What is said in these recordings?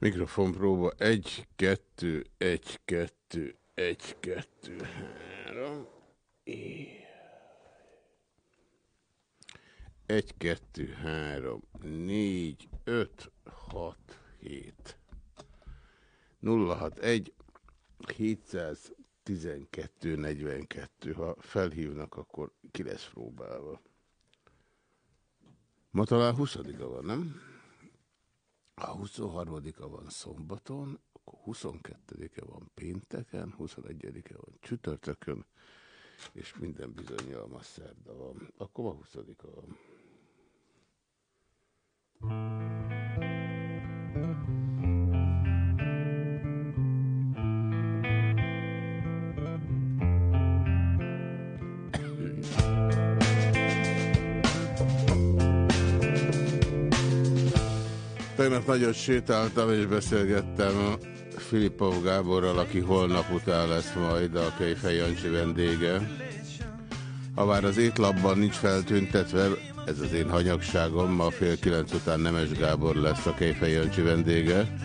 Mikrofon próba 1, 2, 1, 2, 1, 2, 3. 1, 2, 3, 4, 5, 6, 7. 061 712 42. Ha felhívnak, akkor ki lesz próbálva. Ma talán 20-a van, nem? A 23-a van szombaton, akkor 22-e van pénteken, 21-e van csütörtökön, és minden bizonyal ma szerda van. Akkor ma 20-a van. Tegnap nagyon sétáltam és beszélgettem Filipov Gáborral, aki holnap után lesz majd a Kejfej Jancsi vendége. Ha már az étlapban nincs feltüntetve, ez az én hanyagságom, ma fél kilenc után Nemes Gábor lesz a Kejfej Jancsi vendége.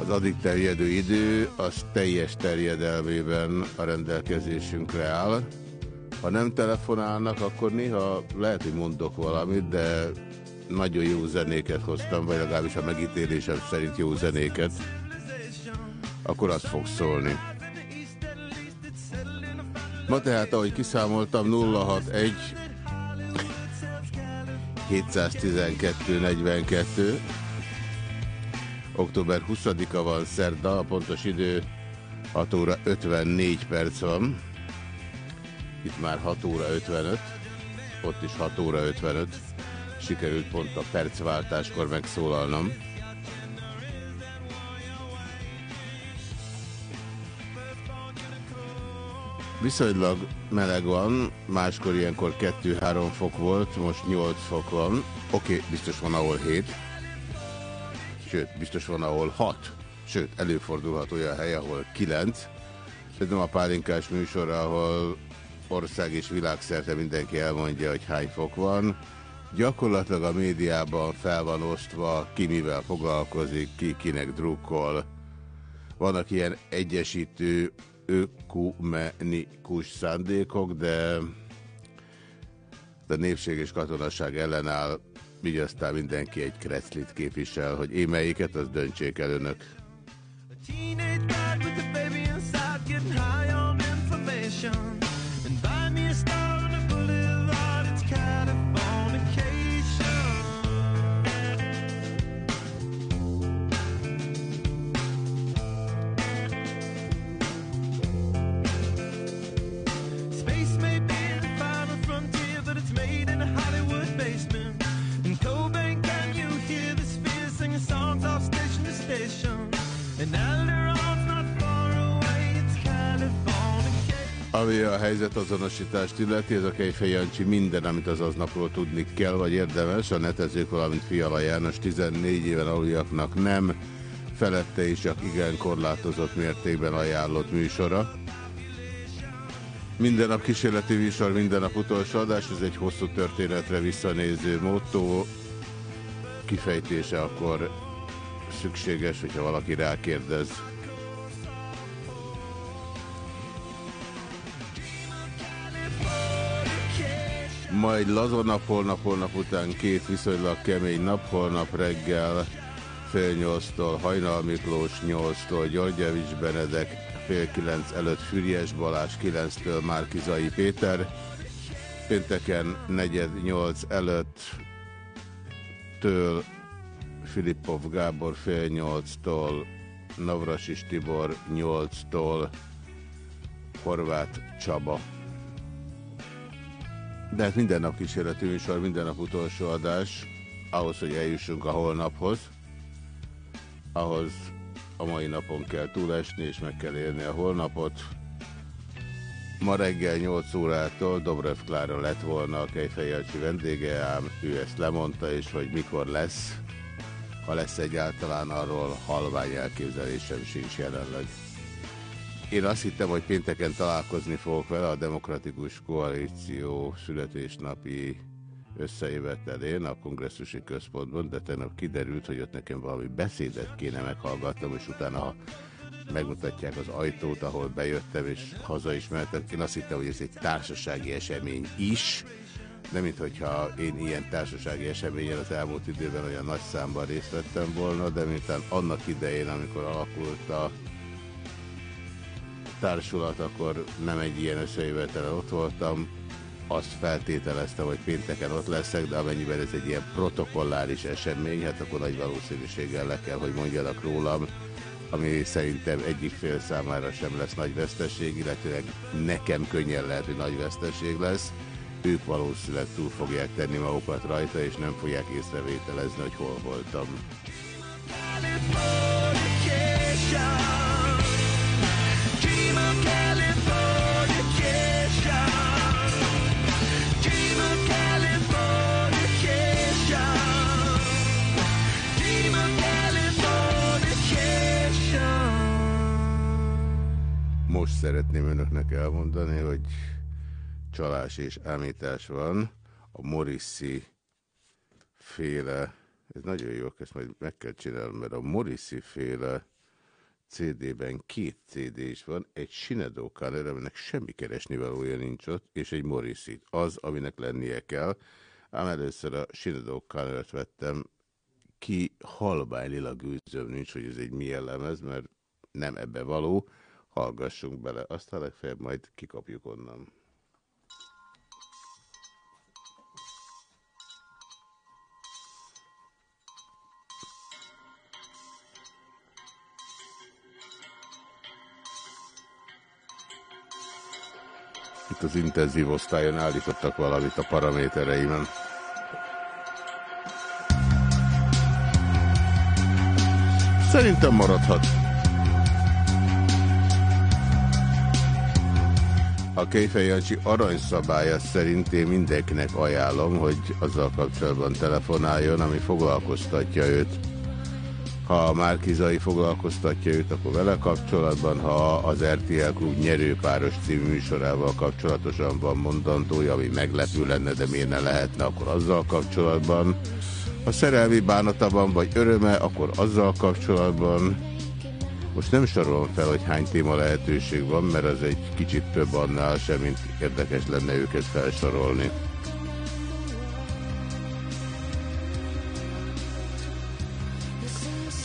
Az addig terjedő idő az teljes terjedelmében a rendelkezésünkre áll. Ha nem telefonálnak, akkor néha lehet, hogy mondok valamit, de nagyon jó zenéket hoztam, vagy legalábbis a megítélésem szerint jó zenéket, akkor az fog szólni. Ma tehát, ahogy kiszámoltam, 061 712 42 október 20-a van szerda, a pontos idő 6 óra 54 perc van. Itt már 6 óra 55, ott is 6 óra 55 sikerült pont a percváltáskor megszólalnom. Viszonylag meleg van, máskor ilyenkor 2-3 fok volt, most 8 fok van. Oké, okay, biztos van ahol 7. Sőt, biztos van ahol 6. Sőt, előfordulhat olyan hely, ahol 9. Szerintem a pálinkás műsor, ahol ország és világszerte mindenki elmondja, hogy hány fok van gyakorlatilag a médiában fel van osztva, ki mivel foglalkozik, ki kinek drukkol. Vannak ilyen egyesítő ökumenikus szándékok, de a népség és katonaság ellenáll, így aztán mindenki egy kreclit képvisel, hogy én melyiket, az döntsék el önök. Ami a helyzetazonosítást illeti, ez a Kejfej Jancsi minden, amit az aznapról tudni kell, vagy érdemes. A netezők, valamint Fiala János 14 éven aluljaknak nem, felette is csak igen korlátozott mértékben ajánlott műsora. Minden nap kísérleti műsor, minden nap utolsó adás, ez egy hosszú történetre visszanéző motto. Kifejtése akkor szükséges, hogyha valaki rákérdez. Ma egy laza nap, holnap, holnap után két viszonylag kemény nap, holnap reggel fél nyolctól Hajnal Miklós, nyolctól Györgyevics Benedek, fél kilenc előtt Füriyes Balázs, kilenctől Márkizai Péter, pénteken negyed nyolc előtt től Filippov Gábor fél nyolctól, Navrasis Tibor nyolctól, Horváth Csaba. De hát minden nap kísérleti műsor, minden nap utolsó adás, ahhoz, hogy eljussunk a holnaphoz, ahhoz a mai napon kell túlesni, és meg kell élni a holnapot. Ma reggel 8 órától Dobrev Klára lett volna a Kejfejelcsi vendége, ám ő ezt lemondta, és hogy mikor lesz, ha lesz egyáltalán arról halvány elképzelésem sincs jelenleg. Én azt hittem, hogy pénteken találkozni fogok vele a Demokratikus Koalíció születésnapi összejövetelén a kongresszusi központban, de tegnap kiderült, hogy ott nekem valami beszédet kéne meghallgatnom, és utána megmutatják az ajtót, ahol bejöttem, és haza is mehetem. Én azt hittem, hogy ez egy társasági esemény is, nem mint hogyha én ilyen társasági eseményen az elmúlt időben olyan nagy számban részt vettem volna, de mintán annak idején, amikor alakult a társulat, akkor nem egy ilyen összejövetelen ott voltam, azt feltételeztem, hogy pénteken ott leszek, de amennyiben ez egy ilyen protokolláris esemény, hát akkor nagy valószínűséggel le kell, hogy mondjanak rólam, ami szerintem egyik fél számára sem lesz nagy veszteség, illetőleg nekem könnyen lehet, hogy nagy veszteség lesz. Ők valószínűleg túl fogják tenni magukat rajta, és nem fogják észrevételezni, hogy hol voltam. Most szeretném önöknek elmondani, hogy csalás és ámítás van. A Morissi féle, ez nagyon jó, ezt majd meg kell csinálni, mert a Morissi féle CD-ben két CD is van, egy Sinedo Color, aminek semmi keresnivalója nincs ott, és egy Morrissey, az, aminek lennie kell. Ám először a Sinedo color vettem, ki halvány lila gőzöm nincs, hogy ez egy milyen lemez, mert nem ebbe való, hallgassunk bele, aztán legfeljebb majd kikapjuk onnan. Itt az intenzív osztályon állítottak valamit a paramétereimen. Szerintem maradhat. A Kejfej Jancsi aranyszabálya szerint én mindenkinek ajánlom, hogy azzal kapcsolatban telefonáljon, ami foglalkoztatja őt. Ha a Márkizai foglalkoztatja őt, akkor vele kapcsolatban, ha az RTL Klub nyerőpáros című műsorával kapcsolatosan van mondandója, ami meglepő lenne, de miért ne lehetne, akkor azzal kapcsolatban. Ha szerelmi bánata van, vagy öröme, akkor azzal kapcsolatban. Most nem sorolom fel, hogy hány téma lehetőség van, mert az egy kicsit több annál sem, mint érdekes lenne őket felsorolni.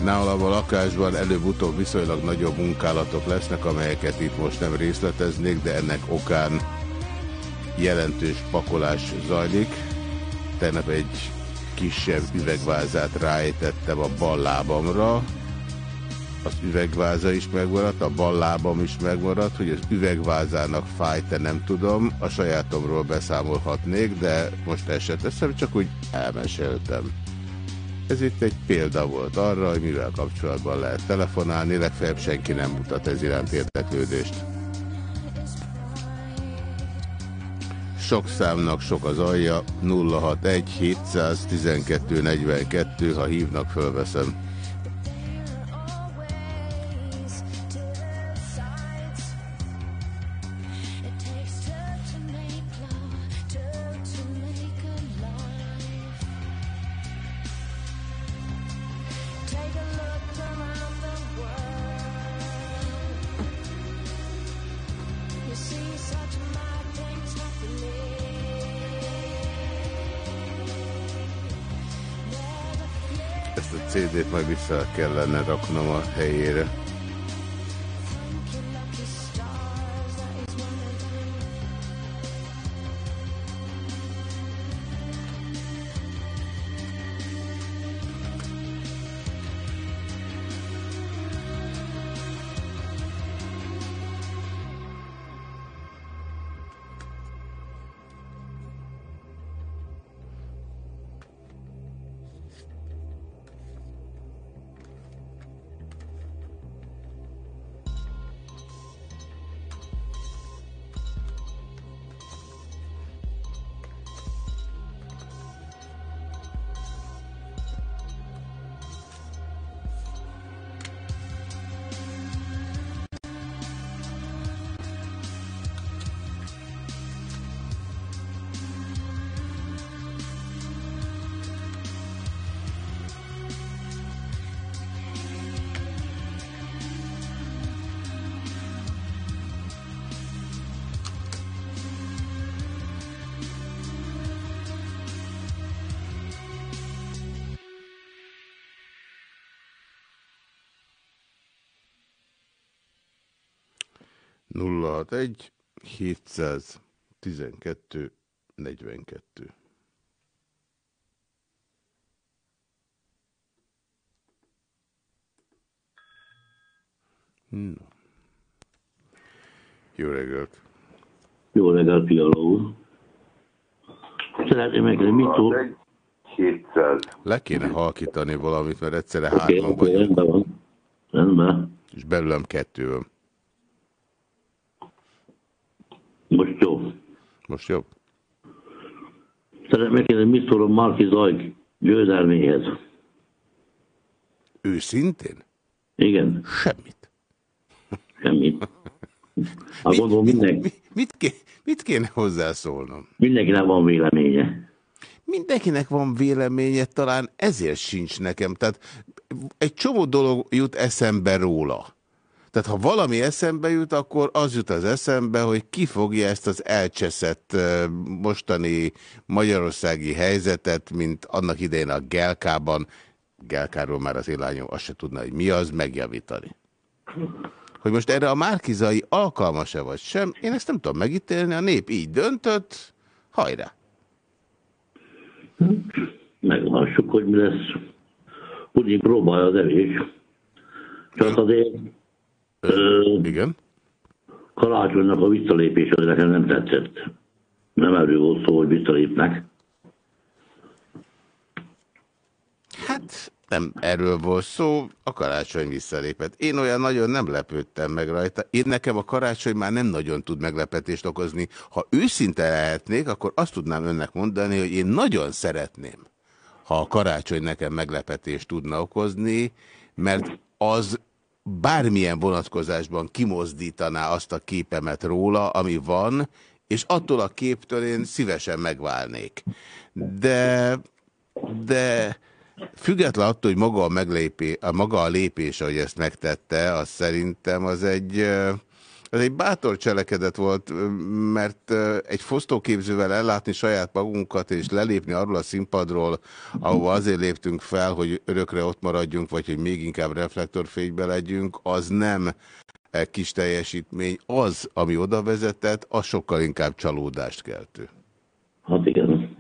Nálam a lakásban előbb-utóbb viszonylag nagyobb munkálatok lesznek, amelyeket itt most nem részleteznék, de ennek okán jelentős pakolás zajlik. Tegnap egy kisebb üvegvázát ráejtettem a bal lábamra. Az üvegváza is megmaradt, a bal lábam is megmaradt, hogy az üvegvázának fájt, nem tudom. A sajátomról beszámolhatnék, de most ezt teszem, csak úgy elmeséltem. Ez itt egy példa volt arra, hogy mivel kapcsolatban lehet telefonálni, legfeljebb senki nem mutat ez iránt érdeklődést. Sok számnak sok az alja, 061 712 42, ha hívnak, fölveszem. CD-t majd vissza kellene raknom a helyére. 061 712 42 No. Jó reggelt! Jó reggelt, Fiala úr! Szeretném megkérdezni, mit tud? 700. Le kéne halkítani valamit, mert egyszerre Oké, hárman oké, vagyunk, rendben van. Rendben. és belőlem kettő van. Most jó. Most jobb? Szeretném megkérdezni, mit szól a Marki Zajk győzelméhez? Őszintén? Igen, Semmit. semmit. Hát gondolom minden, mit, mit, ké, mit kéne hozzászólnom? mindenkinek van véleménye. Mindenkinek van véleménye, talán ezért sincs nekem. Tehát egy csomó dolog jut eszembe róla. Tehát ha valami eszembe jut, akkor az jut az eszembe, hogy ki fogja ezt az elcseszett mostani magyarországi helyzetet, mint annak idején a Gelkában, Gelkáról már az élányom azt se tudna, hogy mi az, megjavítani. Hogy most erre a Márkizai alkalmas-e vagy sem, én ezt nem tudom megítélni, a nép így döntött, hajrá! Meglássuk, hogy mi lesz. Úgy próbálja az evés. Csak azért ö, Igen? karácsonynak a visszalépés az nekem nem tetszett. Nem erről volt szó, hogy visszalépnek. Hát nem erről volt szó, a karácsony visszalépett. Én olyan nagyon nem lepődtem meg rajta. Én nekem a karácsony már nem nagyon tud meglepetést okozni. Ha őszinte lehetnék, akkor azt tudnám önnek mondani, hogy én nagyon szeretném, ha a karácsony nekem meglepetést tudna okozni, mert az bármilyen vonatkozásban kimozdítaná azt a képemet róla, ami van, és attól a képtől én szívesen megválnék. De, de független attól, hogy maga a, meglépé, a maga a lépés, ahogy ezt megtette, az szerintem az egy, ö, az egy bátor cselekedet volt, mert egy fosztóképzővel ellátni saját magunkat, és lelépni arról a színpadról, ahova azért léptünk fel, hogy örökre ott maradjunk, vagy hogy még inkább reflektorfénybe legyünk, az nem kis teljesítmény. Az, ami oda vezetett, az sokkal inkább csalódást keltő. Hát igen.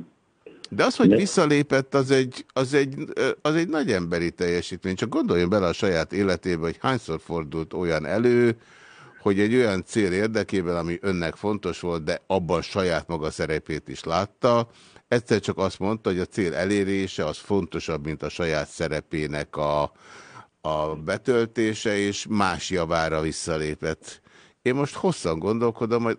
De az, hogy De- visszalépett, az egy, az, egy, az egy nagy emberi teljesítmény. Csak gondoljon bele a saját életébe, hogy hányszor fordult olyan elő, hogy egy olyan cél érdekében, ami önnek fontos volt, de abban saját maga szerepét is látta, egyszer csak azt mondta, hogy a cél elérése az fontosabb, mint a saját szerepének a, a betöltése, és más javára visszalépett. Én most hosszan gondolkodom, hogy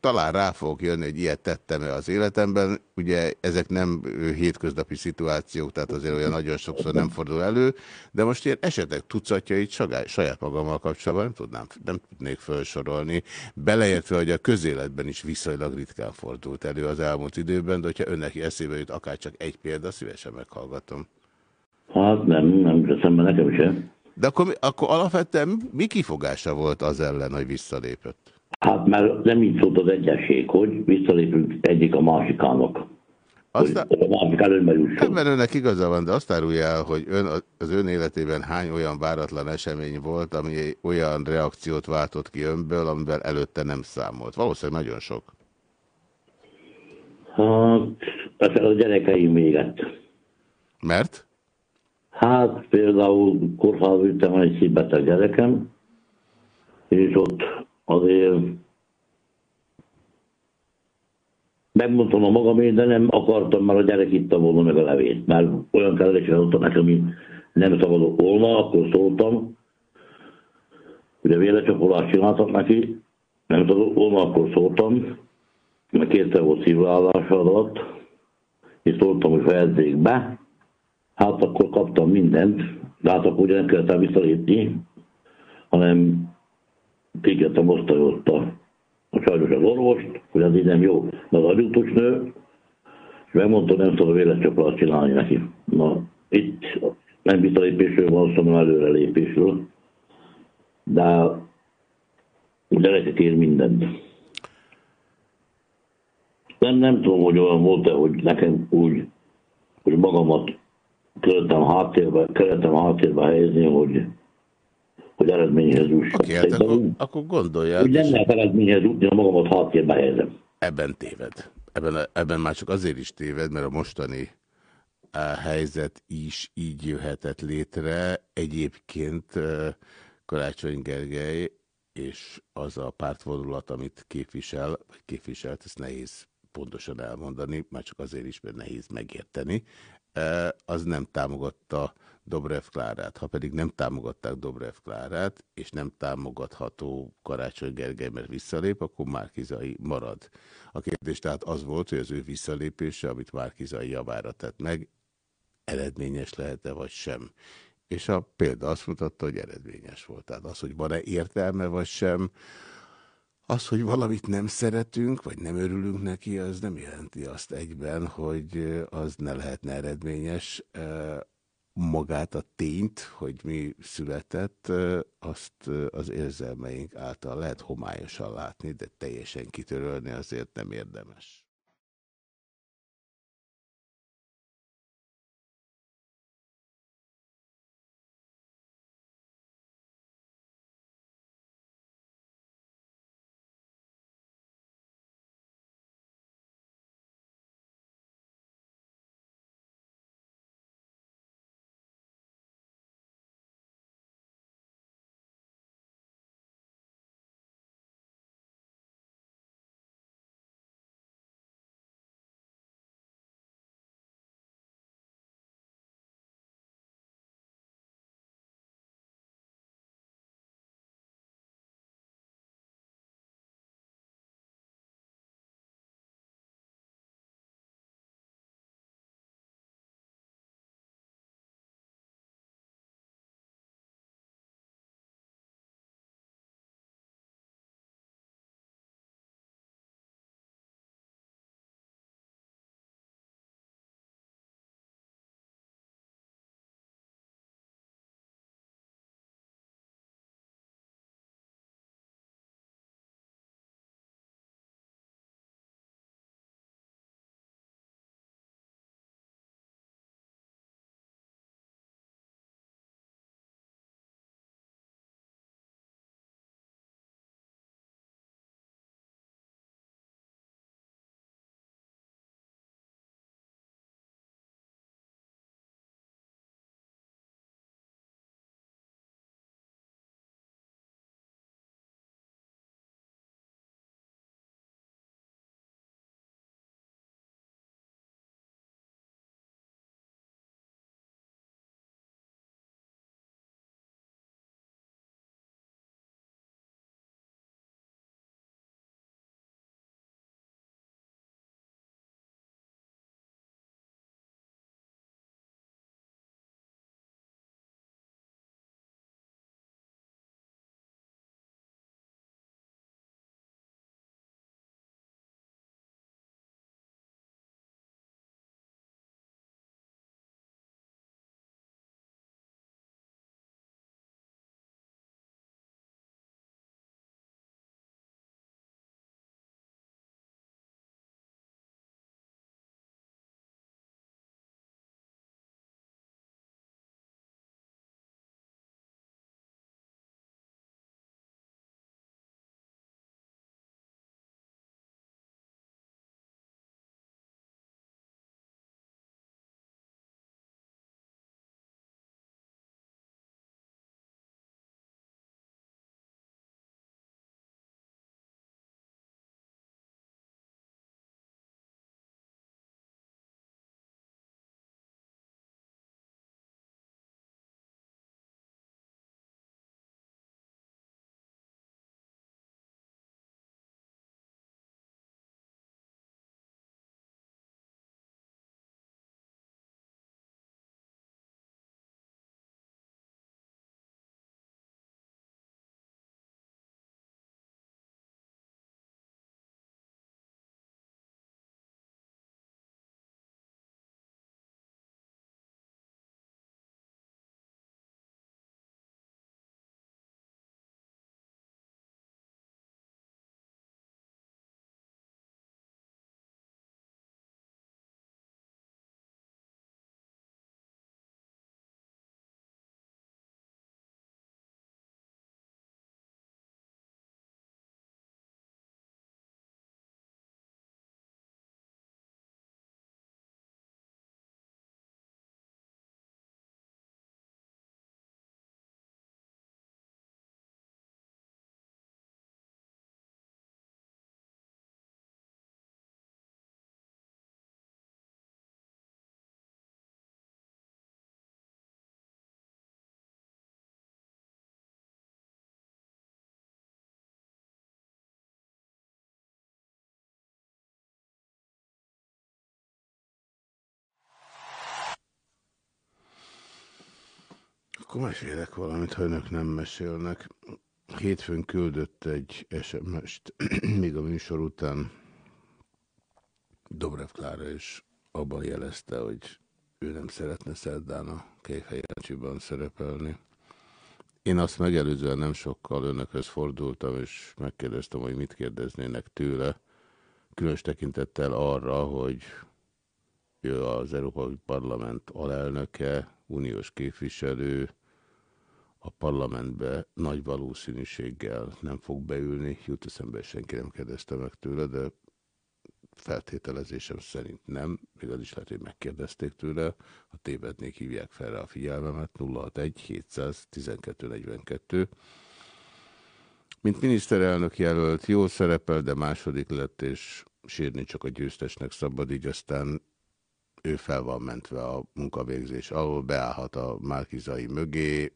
talán rá fogok jönni, hogy ilyet tettem-e az életemben. Ugye ezek nem hétköznapi szituációk, tehát azért olyan nagyon sokszor nem fordul elő, de most ilyen esetek tucatjait saját magammal kapcsolatban nem tudnám, nem tudnék felsorolni. Beleértve, hogy a közéletben is viszonylag ritkán fordult elő az elmúlt időben, de hogyha önnek eszébe jut akár csak egy példa, szívesen meghallgatom. Hát nem, nem eszembe nekem sem. De akkor, akkor alapvetően mi kifogása volt az ellen, hogy visszalépett? Hát mert nem így szólt az egyesség, hogy visszalépünk egyik a másikának. Aztán, Hogy a másik előnybe jusson. Ebben önnek igaza van, de azt árulja el, hogy ön, az ön életében hány olyan váratlan esemény volt, ami olyan reakciót váltott ki önből, amivel előtte nem számolt. Valószínűleg nagyon sok. Hát, a gyerekeim véget. Mert? Hát például kórházba vittem egy szívbeteg gyerekem, és ott azért megmondtam a magamét, de nem akartam, mert a gyerek itta volna meg a levét, mert olyan kellene ott nekem, ami nem szabadok volna, akkor szóltam, ugye vélecsapolás csináltak neki, nem szabadok volna, akkor szóltam, mert kétszer volt szívleállása alatt, és szóltam, hogy fejezzék be, Hát akkor kaptam mindent, de hát akkor ugye nem kellett el visszalépni, hanem kikértem osztályozta a sajnos az orvost, hogy az így nem jó, mert az agyutus nő, és megmondta, nem szabad véletcsaplat csinálni neki. Na, itt nem visszalépésről van szó, hanem előrelépésről. De gyerekek ér mindent. Nem, nem tudom, hogy olyan volt-e, hogy nekem úgy, hogy magamat kellett háttérbe, kellettem háttérbe helyezni, hogy hogy eredményhez juss. Oké, hát akkor, akkor gondolja. Hogy nem lehet eredményhez jutni, a magamat háttérbe helyezem. Ebben téved. Ebben, ebben már csak azért is téved, mert a mostani a helyzet is így jöhetett létre. Egyébként Karácsony Gergely és az a pártvonulat, amit képvisel, vagy képviselt, ezt nehéz pontosan elmondani, már csak azért is, mert nehéz megérteni, az nem támogatta Dobrev Klárát. Ha pedig nem támogatták Dobrev Klárát, és nem támogatható Karácsony Gergely, mert visszalép, akkor Márkizai marad. A kérdés tehát az volt, hogy az ő visszalépése, amit Márkizai javára tett meg, eredményes lehet-e vagy sem. És a példa azt mutatta, hogy eredményes volt. Tehát az, hogy van-e értelme vagy sem, az, hogy valamit nem szeretünk, vagy nem örülünk neki, az nem jelenti azt egyben, hogy az ne lehetne eredményes. Magát a tényt, hogy mi született, azt az érzelmeink által lehet homályosan látni, de teljesen kitörölni azért nem érdemes. Akkor mesélek valamit, ha önök nem mesélnek. Hétfőn küldött egy SMS-t, még a műsor után Dobrev Klára is abban jelezte, hogy ő nem szeretne szerdán a Kejfej szerepelni. Én azt megelőzően nem sokkal önökhöz fordultam, és megkérdeztem, hogy mit kérdeznének tőle, különös tekintettel arra, hogy ő az Európai Parlament alelnöke, uniós képviselő, a parlamentbe nagy valószínűséggel nem fog beülni. Jut eszembe, senki nem kérdezte meg tőle, de feltételezésem szerint nem. Még az is lehet, hogy megkérdezték tőle. Ha tévednék, hívják fel rá a figyelmemet. 061 712 42. Mint miniszterelnök jelölt, jó szerepel, de második lett, és sírni csak a győztesnek szabad, így aztán ő fel van mentve a munkavégzés ahol beállhat a Márkizai mögé,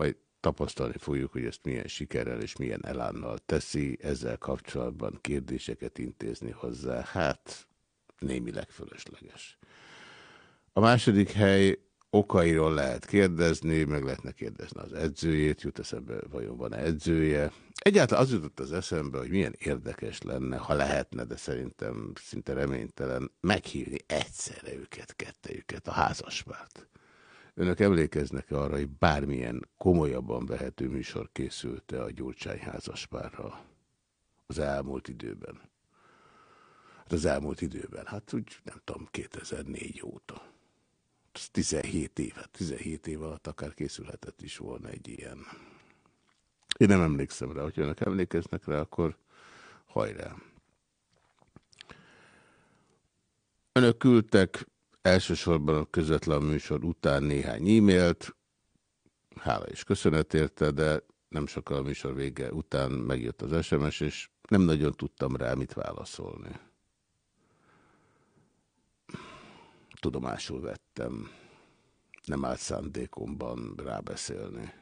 majd tapasztalni fogjuk, hogy ezt milyen sikerrel és milyen elánnal teszi, ezzel kapcsolatban kérdéseket intézni hozzá, hát némileg fölösleges. A második hely okairól lehet kérdezni, meg lehetne kérdezni az edzőjét, jut eszembe, vajon van -e edzője. Egyáltalán az jutott az eszembe, hogy milyen érdekes lenne, ha lehetne, de szerintem szinte reménytelen, meghívni egyszerre őket, kettejüket, a házaspárt. Önök emlékeznek -e arra, hogy bármilyen komolyabban vehető műsor készült-e a Gyurcsány házaspárra az elmúlt időben? Hát az elmúlt időben, hát úgy nem tudom, 2004 óta. 17 év, 17 év alatt akár készülhetett is volna egy ilyen. Én nem emlékszem rá, hogy önök emlékeznek rá, akkor hajrá. Önök küldtek elsősorban a közvetlen műsor után néhány e-mailt, hála és köszönet érte, de nem sokkal a műsor vége után megjött az SMS, és nem nagyon tudtam rá mit válaszolni. Tudomásul vettem. Nem állt szándékomban rábeszélni.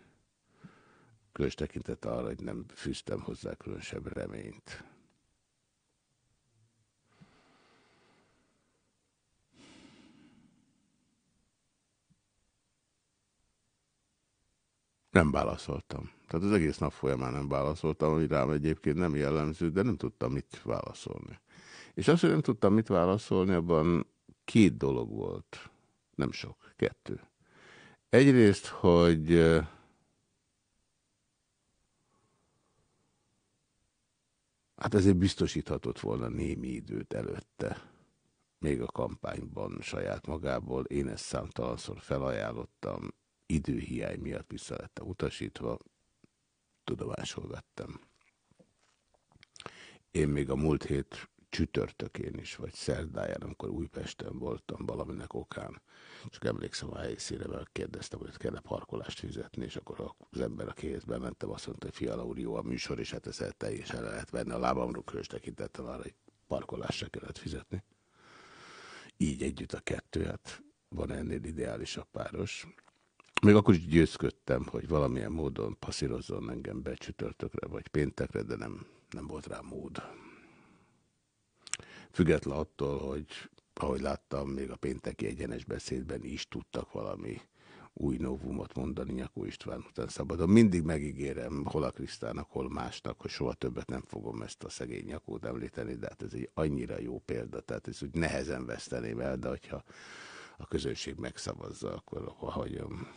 Különös tekintet arra, hogy nem fűztem hozzá különösebb reményt. Nem válaszoltam. Tehát az egész nap folyamán nem válaszoltam, ami rám egyébként nem jellemző, de nem tudtam mit válaszolni. És azt, hogy nem tudtam mit válaszolni, abban két dolog volt. Nem sok, kettő. Egyrészt, hogy hát ezért biztosíthatott volna némi időt előtte, még a kampányban saját magából. Én ezt számtalanszor felajánlottam, időhiány miatt vissza lettem utasítva, tudomásul vettem. Én még a múlt hét csütörtökén is, vagy szerdáján, amikor Újpesten voltam valaminek okán, csak emlékszem a helyszíre, mert kérdeztem, hogy kell-e parkolást fizetni, és akkor az ember, akihez bementem, azt mondta, hogy fiala úr, jó a műsor, és hát ezzel teljesen le lehet venni a lábamról, különös tekintettel arra, hogy parkolásra kellett fizetni. Így együtt a kettő, hát van ennél ideálisabb páros. Még akkor is győzködtem, hogy valamilyen módon passzírozzon engem be csütörtökre vagy péntekre, de nem, nem volt rá mód. Független attól, hogy ahogy láttam, még a pénteki egyenes beszédben is tudtak valami új novumot mondani Nyakó István után szabadon. Mindig megígérem hol a Krisztának, hol másnak, hogy soha többet nem fogom ezt a szegény Nyakót említeni, de hát ez egy annyira jó példa, tehát ez úgy nehezen veszteném el, de hogyha a közönség megszavazza, akkor hagyom.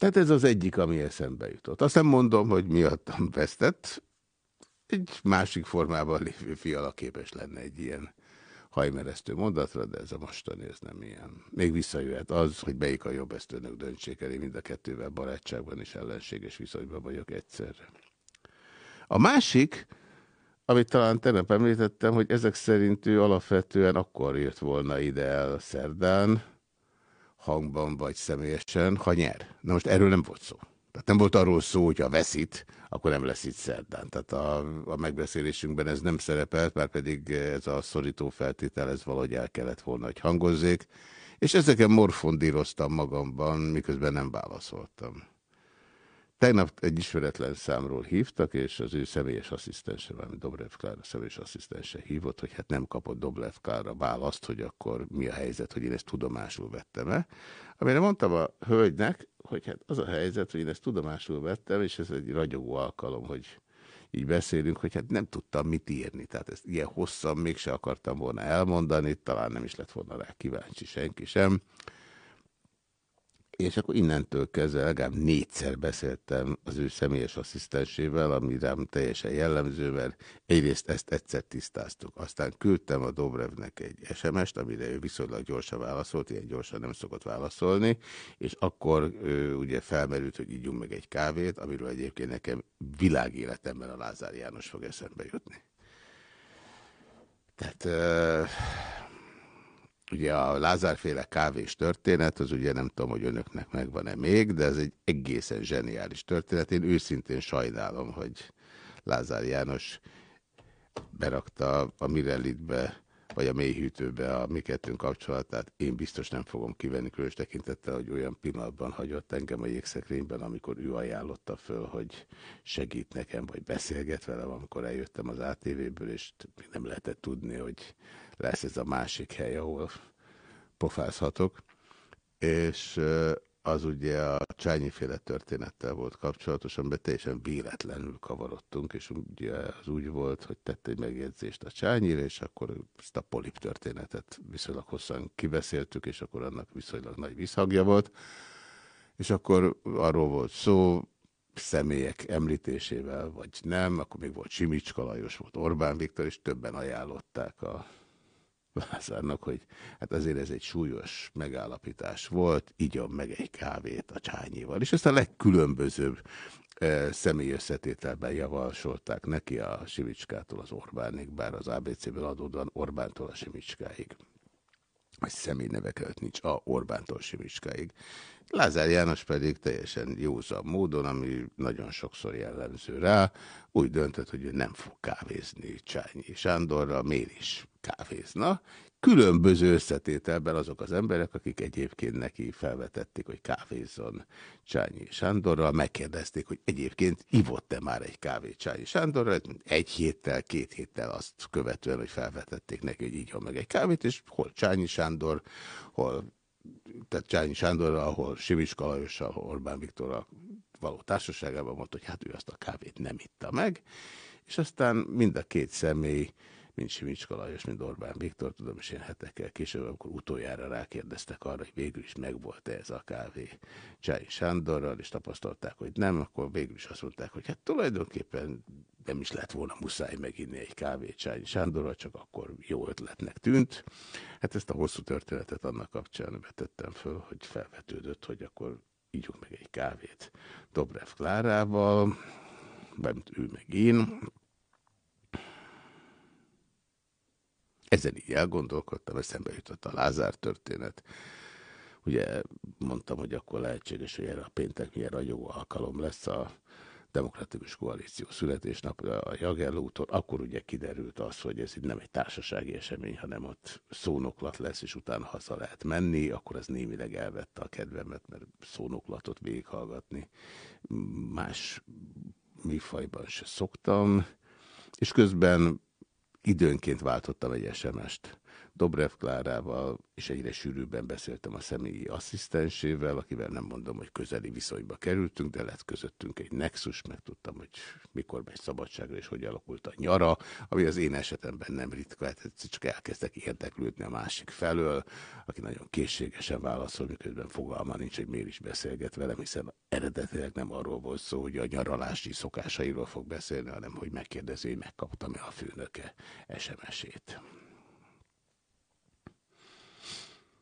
Tehát ez az egyik, ami eszembe jutott. Azt nem mondom, hogy miattam vesztett, egy másik formában lévő fiala képes lenne egy ilyen hajmeresztő mondatra, de ez a mostani, ez nem ilyen. Még visszajöhet az, hogy melyik a jobb, ezt önök döntsék elé, mind a kettővel barátságban és ellenséges viszonyban vagyok egyszerre. A másik, amit talán tegnap említettem, hogy ezek szerint ő alapvetően akkor jött volna ide el szerdán, hangban vagy személyesen, ha nyer. Na most erről nem volt szó. Tehát nem volt arról szó, hogy ha veszít, akkor nem lesz itt szerdán. Tehát a, a megbeszélésünkben ez nem szerepelt, már pedig ez a szorító feltétel, ez valahogy el kellett volna, hogy hangozzék. És ezeken morfondíroztam magamban, miközben nem válaszoltam. Tegnap egy ismeretlen számról hívtak, és az ő személyes asszisztense, valami Dobrev Klára személyes asszisztense hívott, hogy hát nem kapott Dobrev Klára választ, hogy akkor mi a helyzet, hogy én ezt tudomásul vettem-e. Amire mondtam a hölgynek, hogy hát az a helyzet, hogy én ezt tudomásul vettem, és ez egy ragyogó alkalom, hogy így beszélünk, hogy hát nem tudtam mit írni. Tehát ezt ilyen hosszan mégse akartam volna elmondani, talán nem is lett volna rá kíváncsi senki sem és akkor innentől kezdve legalább négyszer beszéltem az ő személyes asszisztensével, ami rám teljesen jellemző, mert egyrészt ezt egyszer tisztáztuk. Aztán küldtem a Dobrevnek egy SMS-t, amire ő viszonylag gyorsan válaszolt, ilyen gyorsan nem szokott válaszolni, és akkor ő, ugye felmerült, hogy ígyunk meg egy kávét, amiről egyébként nekem világéletemben a Lázár János fog eszembe jutni. Tehát... Ugye a Lázárféle kávés történet, az ugye nem tudom, hogy önöknek megvan-e még, de ez egy egészen zseniális történet. Én őszintén sajnálom, hogy Lázár János berakta a Mirellitbe, vagy a mélyhűtőbe a mi kettőnk kapcsolatát. Én biztos nem fogom kivenni, különös tekintettel, hogy olyan pillanatban hagyott engem a jégszekrényben, amikor ő ajánlotta föl, hogy segít nekem, vagy beszélget velem, amikor eljöttem az ATV-ből, és nem lehetett tudni, hogy lesz ez a másik hely, ahol pofázhatok. És az ugye a csányiféle történettel volt kapcsolatos, amiben teljesen véletlenül kavarodtunk, és ugye az úgy volt, hogy tett egy megjegyzést a csányira, és akkor ezt a polip történetet viszonylag hosszan kibeszéltük, és akkor annak viszonylag nagy visszhangja volt. És akkor arról volt szó, személyek említésével, vagy nem, akkor még volt Simicska Lajos, volt Orbán Viktor, és többen ajánlották a Lázárnak, hogy hát azért ez egy súlyos megállapítás volt, igyon meg egy kávét a csányival. És ezt a legkülönbözőbb e, személy összetételben javasolták neki a Simicskától az Orbánig, bár az ABC-ből adódóan Orbántól a Simicskáig. Vagy személynevek előtt nincs, a Orbántól Simicskáig. Lázár János pedig teljesen józan módon, ami nagyon sokszor jellemző rá, úgy döntött, hogy nem fog kávézni Csányi Sándorra, miért is kávézna. Különböző összetételben azok az emberek, akik egyébként neki felvetették, hogy kávézzon Csányi Sándorral, megkérdezték, hogy egyébként ivott-e már egy kávét Csányi Sándorral, egy héttel, két héttel azt követően, hogy felvetették neki, hogy így meg egy kávét, és hol Csányi Sándor, hol tehát Csányi Sándorral, ahol Sivics Kalajossal, Orbán Viktorral való társaságában mondta, hogy hát ő azt a kávét nem itta meg, és aztán mind a két személy mint Simicska Lajos, mint Orbán Viktor, tudom, és én hetekkel később, amikor utoljára rákérdeztek arra, hogy végül is megvolt-e ez a kávé Csány Sándorral, és tapasztalták, hogy nem, akkor végül is azt mondták, hogy hát tulajdonképpen nem is lett volna muszáj meginni egy kávét Csány Sándorral, csak akkor jó ötletnek tűnt. Hát ezt a hosszú történetet annak kapcsán vetettem föl, hogy felvetődött, hogy akkor ígyunk meg egy kávét Dobrev Klárával, mert ő meg én, Ezen így elgondolkodtam, eszembe jutott a Lázár történet. Ugye mondtam, hogy akkor lehetséges, hogy erre a péntek milyen ragyogó alkalom lesz a demokratikus koalíció születésnapja a Jagelló úton, akkor ugye kiderült az, hogy ez itt nem egy társasági esemény, hanem ott szónoklat lesz, és utána haza lehet menni, akkor ez némileg elvette a kedvemet, mert szónoklatot végighallgatni más műfajban se szoktam, és közben Időnként váltottam egy SMS-t. Dobrev Klárával, és egyre sűrűbben beszéltem a személyi asszisztensével, akivel nem mondom, hogy közeli viszonyba kerültünk, de lett közöttünk egy nexus, meg tudtam, hogy mikor megy szabadságra, és hogy alakult a nyara, ami az én esetemben nem ritka, hát csak elkezdek érdeklődni a másik felől, aki nagyon készségesen válaszol, miközben fogalma nincs, hogy miért is beszélget velem, hiszen eredetileg nem arról volt szó, hogy a nyaralási szokásairól fog beszélni, hanem hogy megkérdezi, hogy megkaptam-e a főnöke SMS-ét.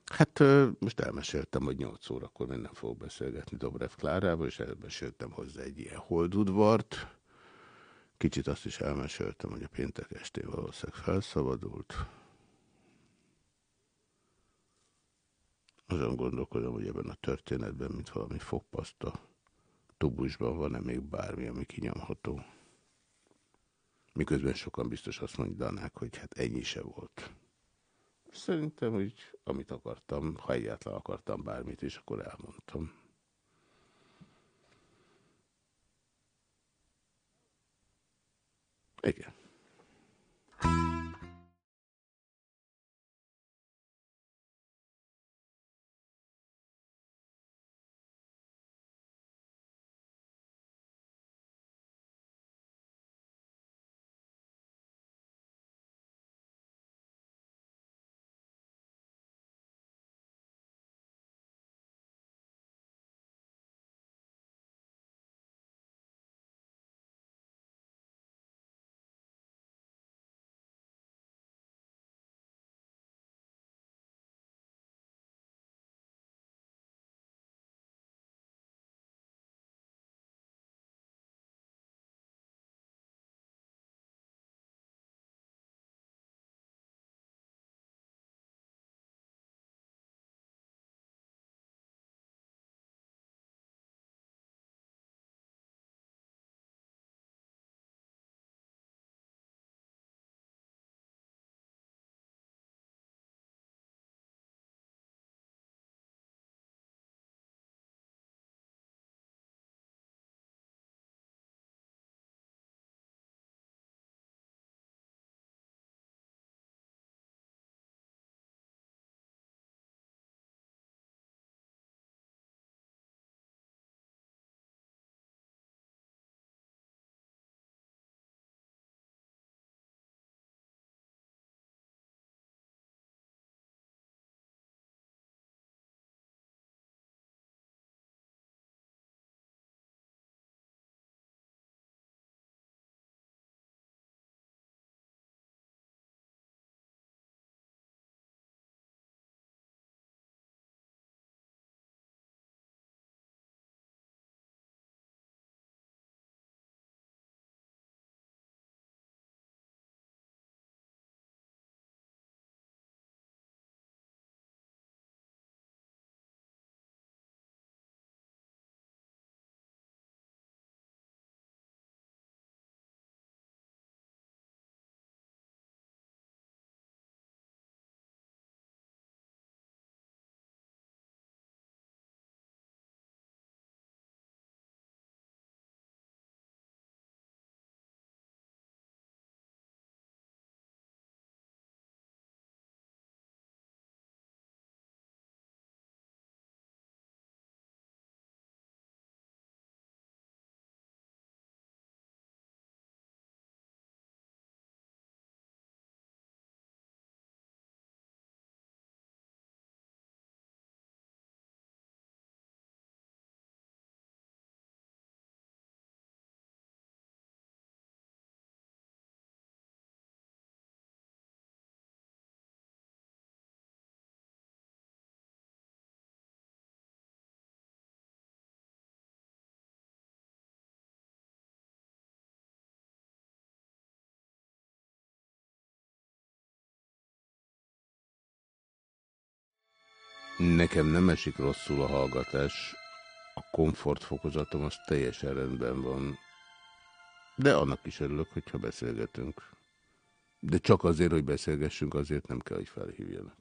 Hát most elmeséltem, hogy 8 órakor nem fogok beszélgetni Dobrev Klárával, és elmeséltem hozzá egy ilyen holdudvart. Kicsit azt is elmeséltem, hogy a péntek estén valószínűleg felszabadult. Azon gondolkodom, hogy ebben a történetben, mint valami fogpaszta tubusban van-e még bármi, ami kinyomható. Miközben sokan biztos azt mondanák, hogy hát ennyi se volt. Szerintem úgy, amit akartam, ha egyáltalán akartam bármit, és akkor elmondtam. Igen. Nekem nem esik rosszul a hallgatás. A komfortfokozatom az teljesen rendben van. De annak is örülök, hogyha beszélgetünk. De csak azért, hogy beszélgessünk, azért nem kell, hogy felhívjanak.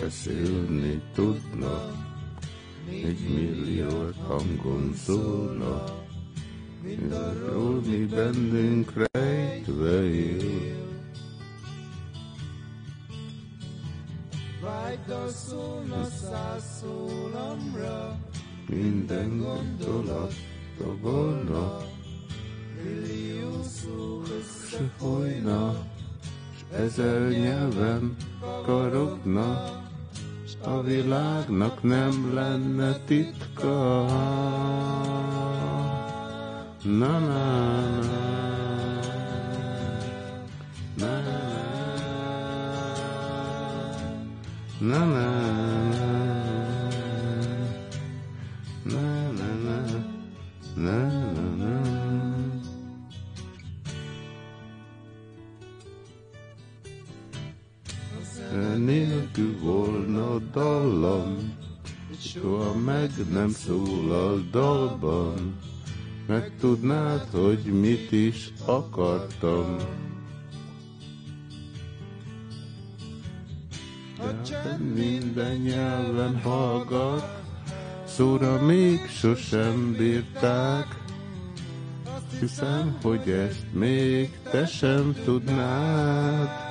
Beszélni tudna, egy millió hangon szólna, mindazról mi bennünk rejtve él. Vágydal szólna száz szólamra, Minden gondolat volna, millió szó se folyna, s ezer nyelven karogna, a világnak nem lenne titka. Na, na, na. Na, na, na, na, volna dallam, soha meg nem szólal dalban, megtudnád, hogy mit is akartam. De minden nyelven hallgat, szóra még sosem bírták, hiszem, hogy ezt még te sem tudnád.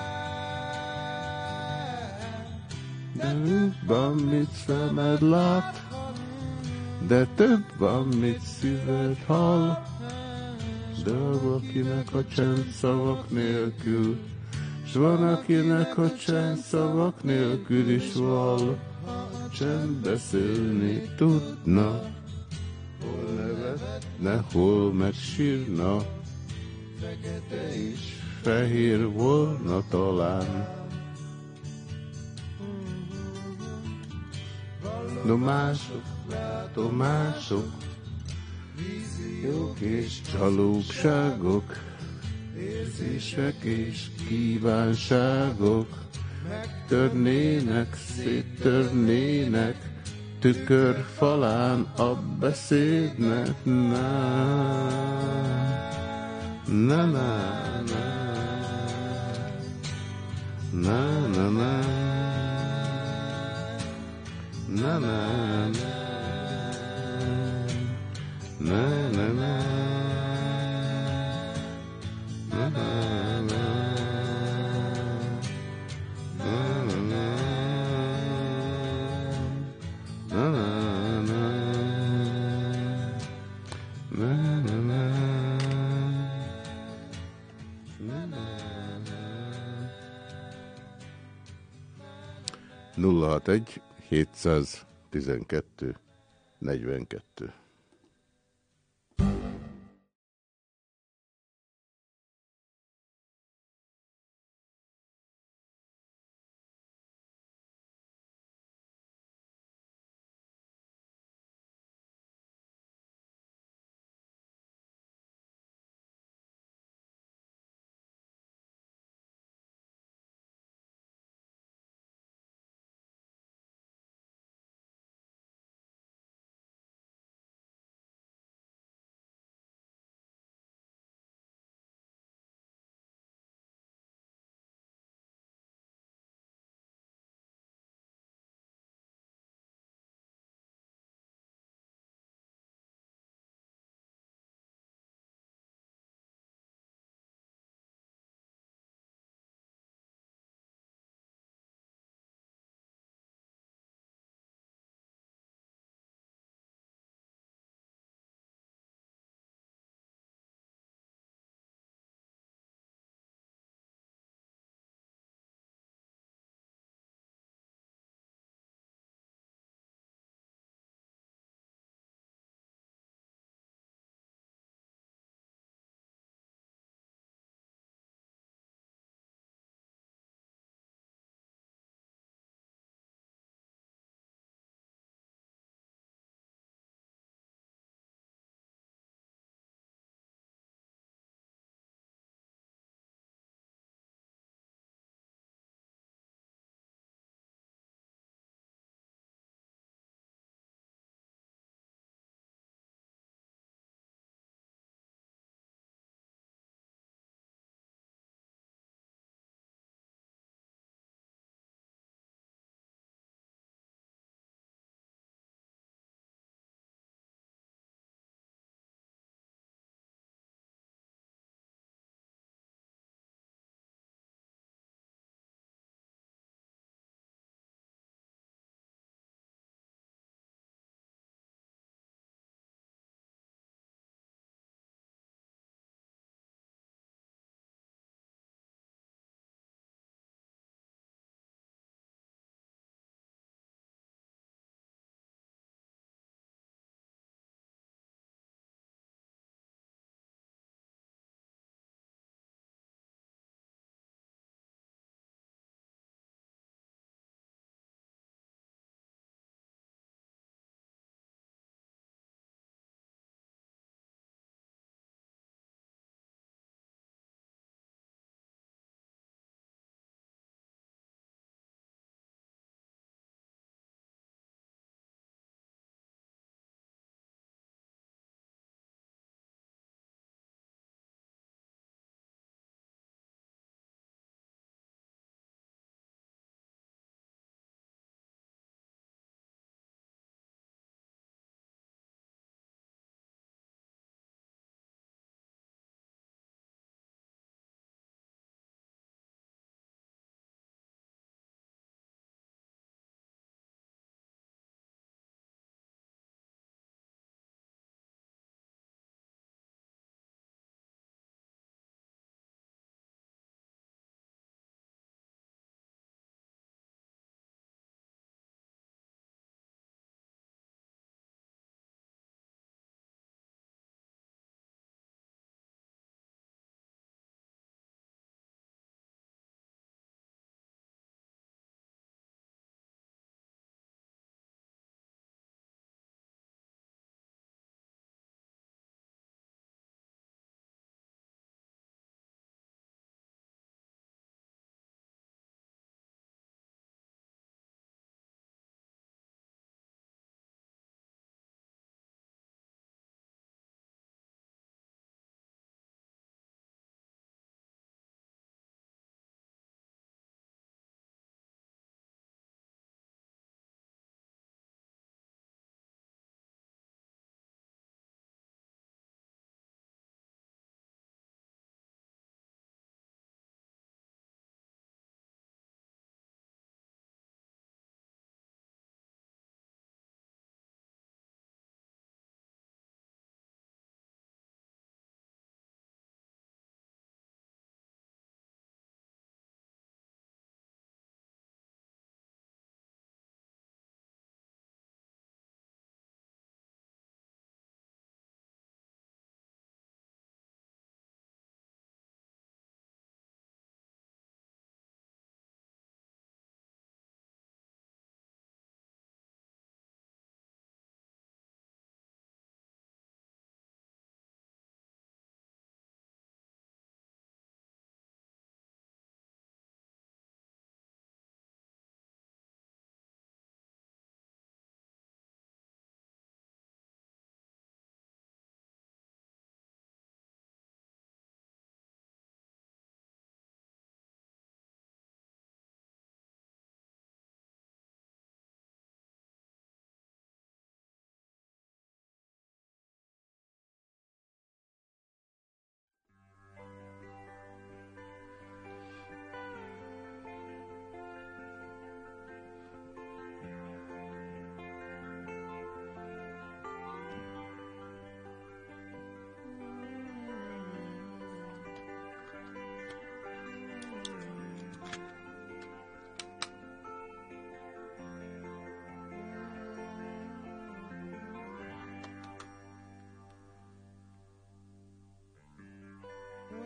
De van, mit szemed lát, de több van, mit szíved hall. De valakinek a csend szavak nélkül, s van, akinek a csend szavak nélkül is val. Csend beszélni tudna, hol nevetne, hol meg sírna, fekete is fehér volna talán. Domások, látomások, jók és csalókságok, érzések és kívánságok, megtörnének, széttörnének, tükör falán a beszédnek, na, na, na, na, na, na, na. на на на. На на Ну, ладно. 712 42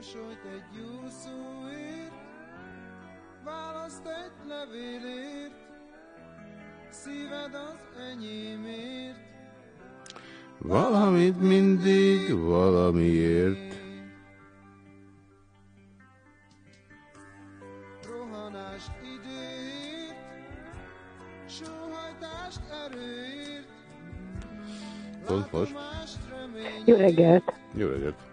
Mosolyt egy jó szóért, választ egy levélért, szíved az enyémért. Valamit mindig valamiért. Rohanást időért, sóhajtást erőért, Pont most. Jó reggelt! Jó reggelt.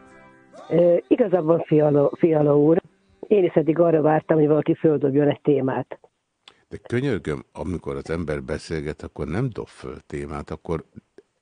Igazából Fiala, Fiala úr, én is eddig arra vártam, hogy valaki földobjon egy témát. De könyörgöm, amikor az ember beszélget, akkor nem dob föl témát, akkor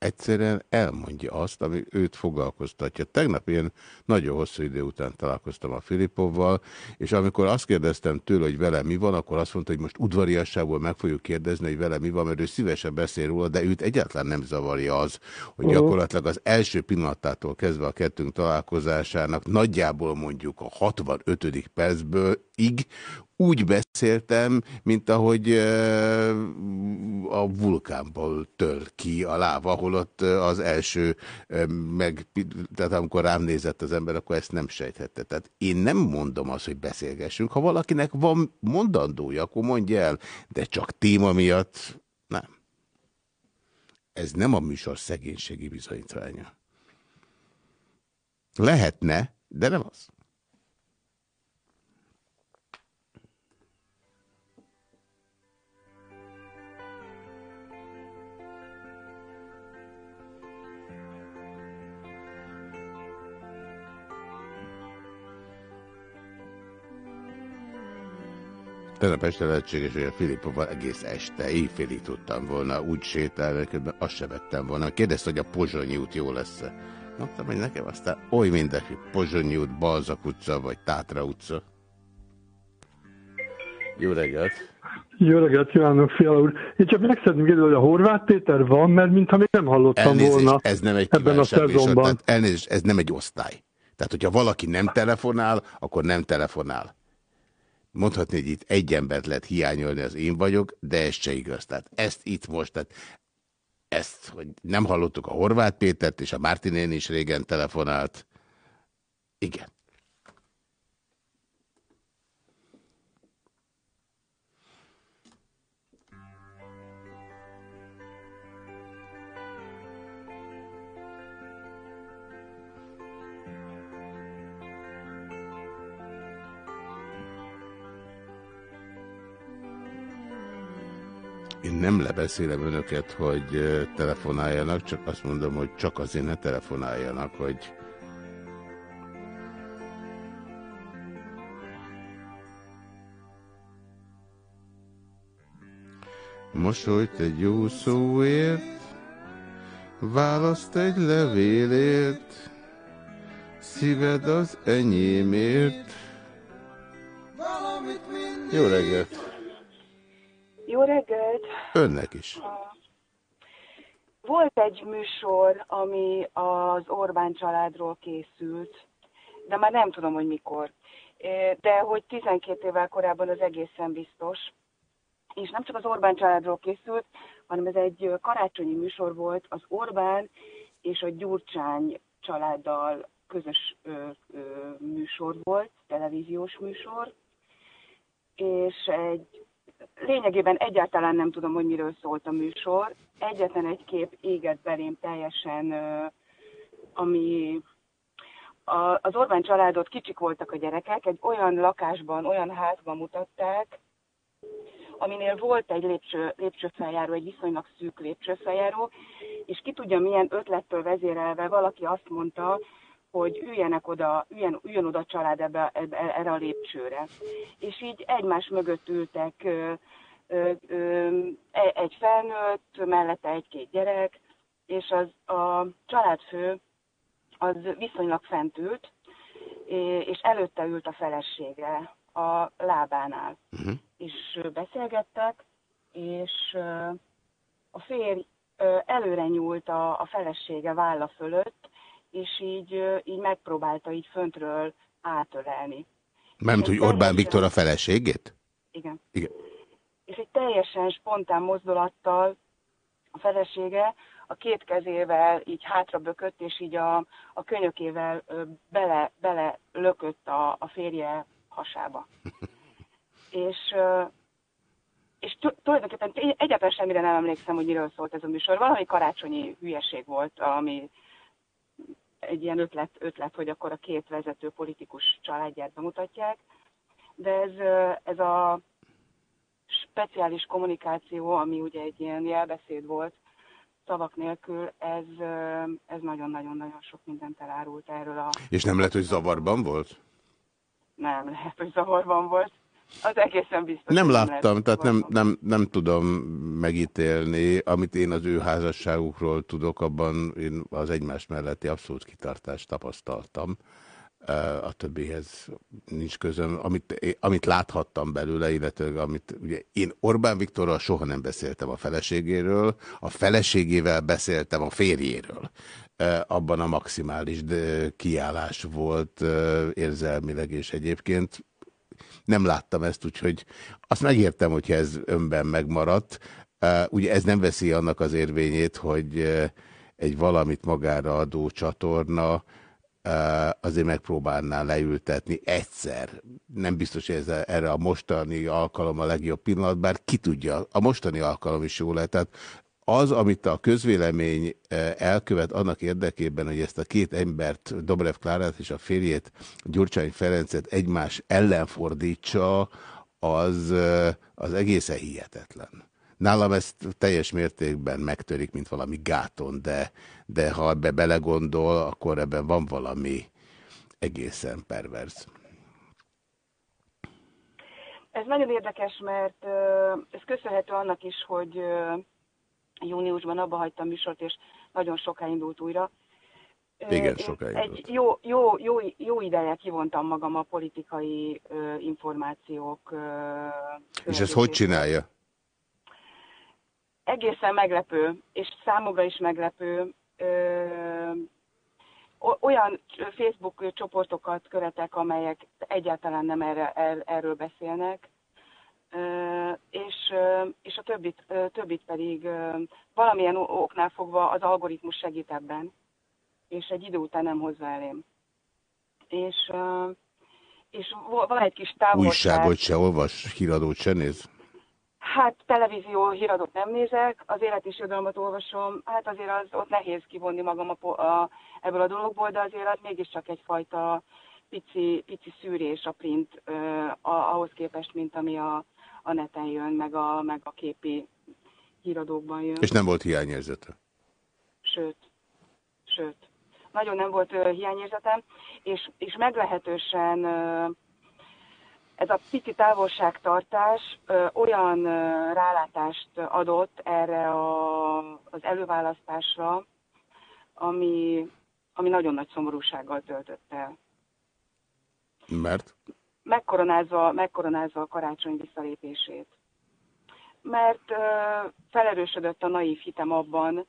egyszerűen elmondja azt, ami őt foglalkoztatja. Tegnap én nagyon hosszú idő után találkoztam a Filipovval, és amikor azt kérdeztem tőle, hogy vele mi van, akkor azt mondta, hogy most udvariasságból meg fogjuk kérdezni, hogy vele mi van, mert ő szívesen beszél róla, de őt egyáltalán nem zavarja az, hogy gyakorlatilag az első pillanatától kezdve a kettőnk találkozásának nagyjából mondjuk a 65. percből ig úgy beszéltem, mint ahogy a vulkánból tör ki a láva, ahol ott eh, az első, meg, tehát amikor rám nézett az ember, akkor ezt nem sejthette. Tehát én nem mondom azt, hogy beszélgessünk. Ha valakinek van mondandója, akkor mondja el, de csak téma miatt nem. Ez nem a műsor szegénységi bizonyítványa. Lehetne, de nem az. Tegnap este lehetséges, hogy a Filippovval egész este, éjfélig tudtam volna úgy sétálni, de azt se vettem volna. Kérdezte, hogy a Pozsonyi út jó lesz-e. Mondtam, hogy nekem aztán oly mindegy, Pozsonyi út, Balzak utca, vagy Tátra utca. Jó reggelt! Jó reggelt kívánok, Fiala úr! Én csak meg szeretném kérdezni, hogy a Horváth Péter van, mert mintha még nem hallottam Elnézést, volna ez nem egy ebben a műsor, szezonban. tehát elnézést, ez nem egy osztály. Tehát, hogyha valaki nem telefonál, akkor nem telefonál. Mondhatni, hogy itt egy embert lehet hiányolni, az én vagyok, de ez se igaz. Tehát ezt itt most, tehát ezt, hogy nem hallottuk a Horváth Pétert, és a Mártinén is régen telefonált. Igen. Én nem lebeszélem önöket, hogy telefonáljanak, csak azt mondom, hogy csak azért ne telefonáljanak, hogy Mosolyt egy jó szóért, választ egy levélért, szíved az enyémért. Jó reggelt! Jó reggelt! Önnek is. Volt egy műsor, ami az Orbán családról készült, de már nem tudom, hogy mikor. De hogy 12 évvel korábban az egészen biztos. És nem csak az Orbán családról készült, hanem ez egy karácsonyi műsor volt, az Orbán és a Gyurcsány családdal közös ö, ö, műsor volt, televíziós műsor, és egy lényegében egyáltalán nem tudom, hogy miről szólt a műsor. Egyetlen egy kép égett belém teljesen, ami a, az Orbán családot kicsik voltak a gyerekek, egy olyan lakásban, olyan házban mutatták, aminél volt egy lépcső, lépcsőfeljáró, egy viszonylag szűk lépcsőfeljáró, és ki tudja milyen ötlettől vezérelve valaki azt mondta, hogy üljenek oda, üljen, üljön oda a család ebbe, ebbe, erre a lépcsőre. És így egymás mögött ültek ö, ö, ö, e- egy felnőtt, mellette egy-két gyerek, és az a családfő az viszonylag fent ült, és előtte ült a felesége a lábánál. Uh-huh. És beszélgettek, és a férj előre nyúlt a, a felesége válla fölött, és így, így megpróbálta így föntről átölelni. Mármint, hogy Orbán Viktor a feleségét? Igen. Igen. És egy teljesen spontán mozdulattal a felesége a két kezével így hátra bökött, és így a, a könyökével bele, bele lökött a, a férje hasába. és, és tulajdonképpen egyáltalán semmire nem emlékszem, hogy miről szólt ez a műsor. Valami karácsonyi hülyeség volt, ami egy ilyen ötlet, ötlet, hogy akkor a két vezető politikus családját bemutatják. De ez, ez a speciális kommunikáció, ami ugye egy ilyen jelbeszéd volt, szavak nélkül, ez, ez nagyon-nagyon-nagyon sok mindent elárult erről a... És nem lehet, hogy zavarban volt? Nem lehet, hogy zavarban volt. Az egészen biztos. Nem láttam, nem tehát nem, nem, nem tudom megítélni. Amit én az ő házasságukról tudok, abban én az egymás melletti abszolút kitartást tapasztaltam a többihez nincs közöm. Amit, amit láthattam belőle, illetve amit ugye én Orbán Viktorral soha nem beszéltem a feleségéről, a feleségével beszéltem a férjéről. Abban a maximális kiállás volt érzelmileg, és egyébként nem láttam ezt, úgyhogy azt megértem, hogyha ez önben megmaradt. Ugye ez nem veszi annak az érvényét, hogy egy valamit magára adó csatorna, azért megpróbálná leültetni egyszer. Nem biztos, hogy ez erre a mostani alkalom a legjobb pillanat, bár ki tudja, a mostani alkalom is jó lehet. Tehát az, amit a közvélemény elkövet annak érdekében, hogy ezt a két embert, Dobrev Klárát és a férjét, Gyurcsány Ferencet egymás ellenfordítsa, az, az egészen hihetetlen. Nálam ez teljes mértékben megtörik, mint valami gáton, de, de ha ebbe belegondol, akkor ebben van valami egészen pervers. Ez nagyon érdekes, mert ez köszönhető annak is, hogy júniusban abba hagytam műsort, és nagyon soká indult újra. Igen, soká indult. Egy jó, jó, jó, jó ideje kivontam magam a politikai információk. és ezt hogy csinálja? egészen meglepő, és számomra is meglepő, ö, olyan Facebook csoportokat követek, amelyek egyáltalán nem erre, er, erről beszélnek, ö, és, és a többit, többit pedig valamilyen oknál fogva az algoritmus segít ebben, és egy idő után nem hozza elém. És, és van egy kis távolság. Újságot se olvas, híradót se néz? Hát televízió híradót nem nézek, az élet és irodalmat olvasom, hát azért az ott nehéz kivonni magam a, a, ebből a dologból, de azért az mégiscsak egyfajta pici, pici szűrés a print uh, ahhoz képest, mint ami a, a neten jön, meg a, meg a képi híradókban jön. És nem volt hiányérzete? Sőt, sőt. Nagyon nem volt uh, hiányérzetem, és, és meglehetősen uh, ez a pici távolságtartás ö, olyan ö, rálátást adott erre a, az előválasztásra, ami, ami nagyon nagy szomorúsággal töltött el. Mert? Megkoronázva, megkoronázva a karácsony visszalépését. Mert ö, felerősödött a naív hitem abban,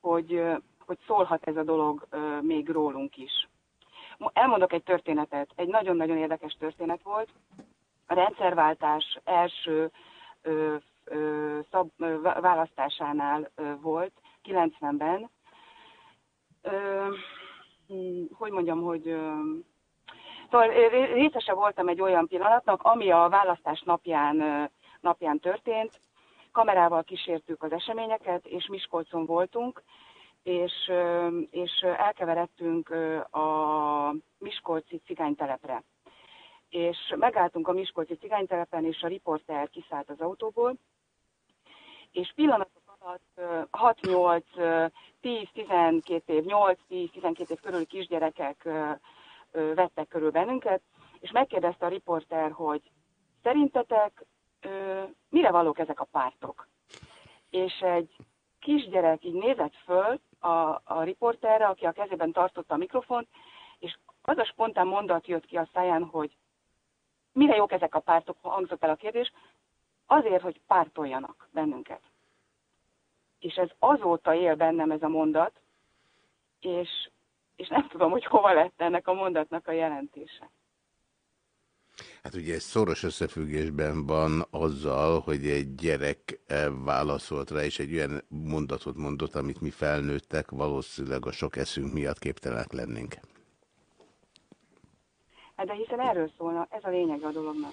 hogy, ö, hogy szólhat ez a dolog ö, még rólunk is. Elmondok egy történetet, egy nagyon-nagyon érdekes történet volt a rendszerváltás első ö, ö, szab, ö, választásánál ö, volt, 90-ben. Hm, hogy mondjam, hogy... Ö, Szóval részese voltam egy olyan pillanatnak, ami a választás napján, napján történt. Kamerával kísértük az eseményeket, és Miskolcon voltunk, és, és elkeveredtünk a Miskolci cigánytelepre és megálltunk a Miskolci cigánytelepen, és a riporter kiszállt az autóból, és pillanatok alatt 6-8, 10-12 év, 8-10-12 év körüli kisgyerekek vettek körül bennünket, és megkérdezte a riporter, hogy szerintetek mire valók ezek a pártok? És egy kisgyerek így nézett föl a, a riporterre, aki a kezében tartotta a mikrofont, és az a spontán mondat jött ki a száján, hogy Mire jók ezek a pártok, hangzott el a kérdés? Azért, hogy pártoljanak bennünket. És ez azóta él bennem ez a mondat, és, és nem tudom, hogy hova lett ennek a mondatnak a jelentése. Hát ugye egy szoros összefüggésben van azzal, hogy egy gyerek válaszolt rá, és egy olyan mondatot mondott, amit mi felnőttek, valószínűleg a sok eszünk miatt képtelenek lennénk. Hát de hiszen erről szólna, ez a lényeg a dolognak.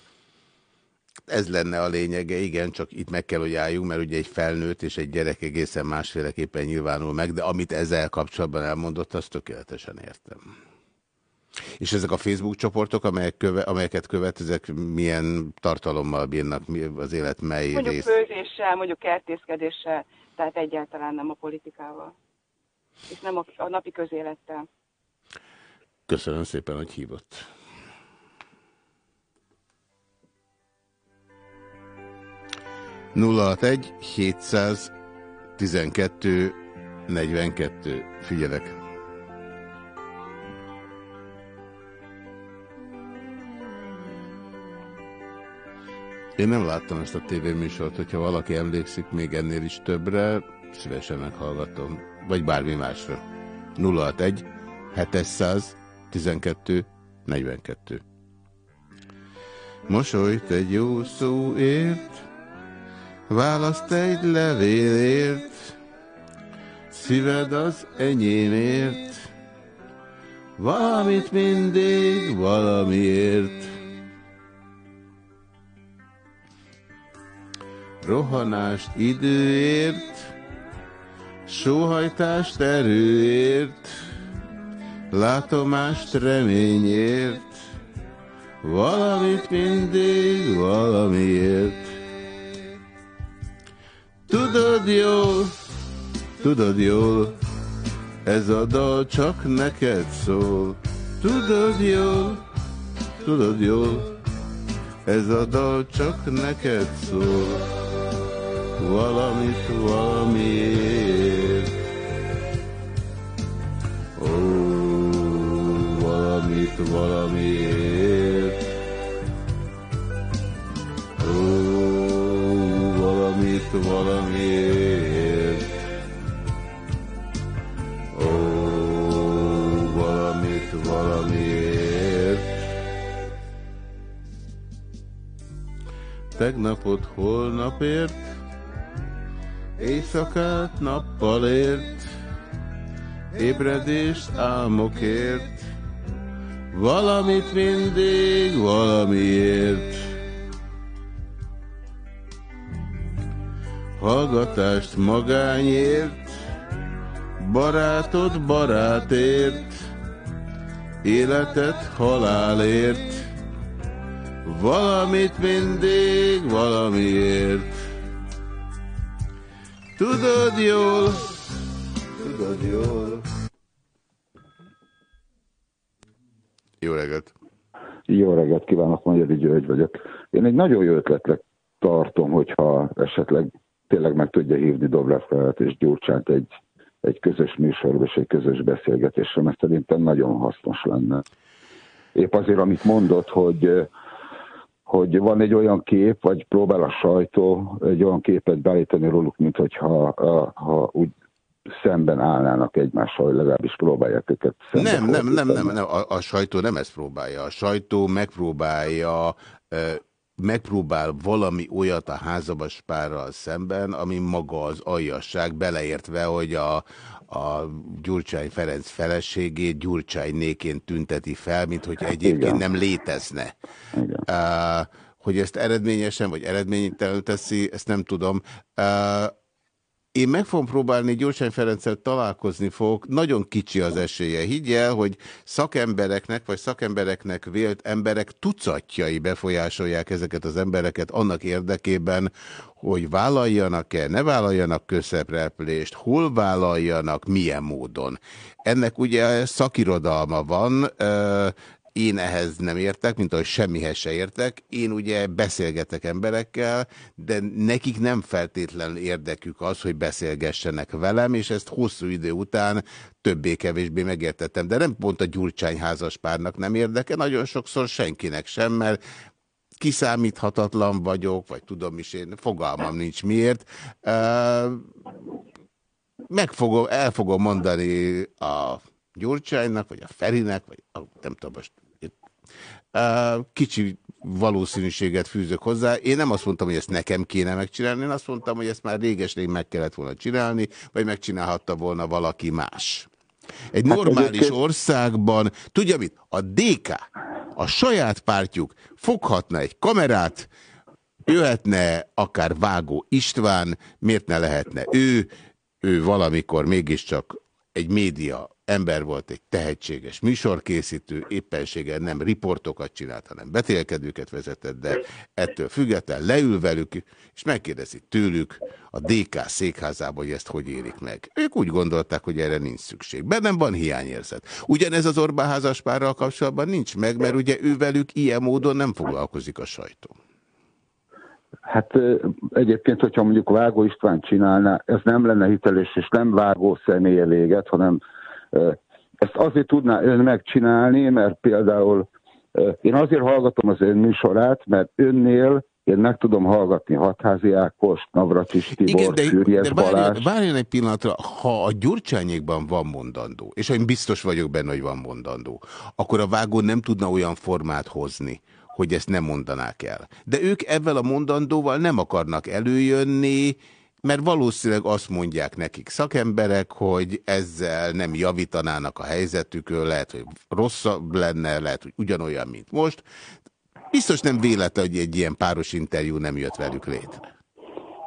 Ez lenne a lényege, igen, csak itt meg kell, hogy álljunk, mert ugye egy felnőtt és egy gyerek egészen másféleképpen nyilvánul meg, de amit ezzel kapcsolatban elmondott, azt tökéletesen értem. És ezek a Facebook csoportok, amelyek köve, amelyeket követ, ezek milyen tartalommal bírnak az élet mely Mondjuk rész? főzéssel, mondjuk kertészkedéssel, tehát egyáltalán nem a politikával. És nem a, a napi közélettel. Köszönöm szépen, hogy hívott. Nulla egy 712 42. Figyelek. Én nem láttam ezt a tévéműsort, hogyha valaki emlékszik még ennél is többre, szívesen meghallgatom. Vagy bármi másra. 061 700 12 42 Mosolyt egy jó szóért, választ egy levélért, szíved az enyémért, valamit mindig valamiért. Rohanást időért, sóhajtást erőért, látomást reményért, valamit mindig valamiért. Tudod jól, tudod jól, ez a dal csak neked szól. Tudod jól, tudod jól, ez a dal csak neked szól. Valamit valamiért. Ó, valamit valamiért. Ó, valamit valamiért. Tegnapot holnapért, éjszakát nappalért, ébredést álmokért, valamit mindig valamiért. Hallgatást magányért, barátod barátért, életet halálért, valamit mindig valamiért. Tudod jól, tudod jól. Jó reggelt! Jó reggelt kívánok, Magyari György vagyok. Én egy nagyon jó ötletnek tartom, hogyha esetleg tényleg meg tudja hívni Dobrev és Gyurcsánt egy, egy közös műsorba és egy közös beszélgetésre, mert szerintem nagyon hasznos lenne. Épp azért, amit mondott, hogy hogy van egy olyan kép, vagy próbál a sajtó egy olyan képet beállítani róluk, mint hogyha ha úgy szemben állnának egymással, vagy legalábbis próbálják őket szemben. Nem, nem, nem, nem, nem. A, a sajtó nem ezt próbálja. A sajtó megpróbálja megpróbál valami olyat a házabas párral szemben, ami maga az aljasság, beleértve, hogy a, a Gyurcsány Ferenc feleségét Gyurcsány néként tünteti fel, mint hogy egyébként nem létezne. Igen. Uh, hogy ezt eredményesen vagy eredménytelenül teszi, ezt nem tudom. Uh, én meg fogom próbálni Gyurcsány Ferenccel találkozni fogok, nagyon kicsi az esélye. Higgyel, hogy szakembereknek vagy szakembereknek vélt emberek tucatjai befolyásolják ezeket az embereket annak érdekében, hogy vállaljanak-e, ne vállaljanak közszereplést, hol vállaljanak, milyen módon. Ennek ugye szakirodalma van, én ehhez nem értek, mint ahogy semmihez se értek. Én ugye beszélgetek emberekkel, de nekik nem feltétlenül érdekük az, hogy beszélgessenek velem, és ezt hosszú idő után többé-kevésbé megértettem. De nem pont a Gyurcsány házaspárnak nem érdeke, nagyon sokszor senkinek sem, mert kiszámíthatatlan vagyok, vagy tudom is én, fogalmam nincs miért. Meg fogom, el fogom mondani a Gyurcsánynak, vagy a Ferinek, vagy a, nem tudom most Kicsi valószínűséget fűzök hozzá. Én nem azt mondtam, hogy ezt nekem kéne megcsinálni, én azt mondtam, hogy ezt már réges-rég meg kellett volna csinálni, vagy megcsinálhatta volna valaki más. Egy hát normális országban, tudja mit? A DK, a saját pártjuk foghatna egy kamerát, jöhetne akár Vágó István, miért ne lehetne ő, ő valamikor mégiscsak egy média ember volt, egy tehetséges műsorkészítő, éppenséggel nem riportokat csinált, hanem betélkedőket vezetett, de ettől független leül velük, és megkérdezi tőlük a DK székházában, hogy ezt hogy érik meg. Ők úgy gondolták, hogy erre nincs szükség. Bennem van hiányérzet. Ugyanez az Orbán házaspárral kapcsolatban nincs meg, mert ugye ő velük ilyen módon nem foglalkozik a sajtó. Hát egyébként, hogyha mondjuk Vágó István csinálná, ez nem lenne hiteles, és nem Vágó személye véget, hanem ezt azért tudná ön megcsinálni, mert például én azért hallgatom az ön műsorát, mert önnél én meg tudom hallgatni Hatházi Ákos, Navracsis Tibor, Igen, de. Várjon egy pillanatra, ha a Gyurcsányékban van mondandó, és én biztos vagyok benne, hogy van mondandó, akkor a vágó nem tudna olyan formát hozni, hogy ezt nem mondanák el. De ők ebben a mondandóval nem akarnak előjönni, mert valószínűleg azt mondják nekik szakemberek, hogy ezzel nem javítanának a helyzetükön, lehet, hogy rosszabb lenne, lehet, hogy ugyanolyan, mint most. Biztos nem véletlen, hogy egy ilyen páros interjú nem jött velük létre.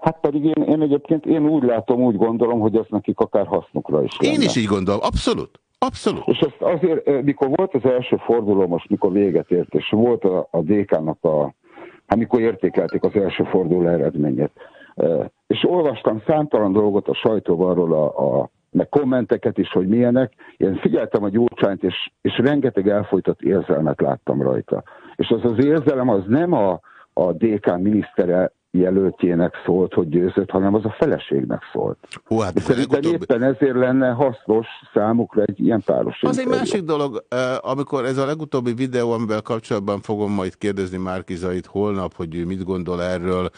Hát pedig én, én egyébként én úgy látom, úgy gondolom, hogy az nekik akár hasznukra is lenne. Én is így gondolom, abszolút. Abszolút. És ezt azért, mikor volt az első forduló, most mikor véget ért, és volt a, a DK-nak a, amikor értékelték az első forduló eredményét, és olvastam számtalan dolgot a sajtóban arról, a, a, meg kommenteket is, hogy milyenek. Én figyeltem a gyurcsányt, és, és rengeteg elfolytott érzelmet láttam rajta. És az az érzelem az nem a, a DK minisztere jelöltjének szólt, hogy győzött, hanem az a feleségnek szólt. Ó, hát Szerintem legutóbb... éppen ezért lenne hasznos számukra egy ilyen páros Az egy másik dolog, amikor ez a legutóbbi videó, amivel kapcsolatban fogom majd kérdezni Márkizait holnap, hogy ő mit gondol erről,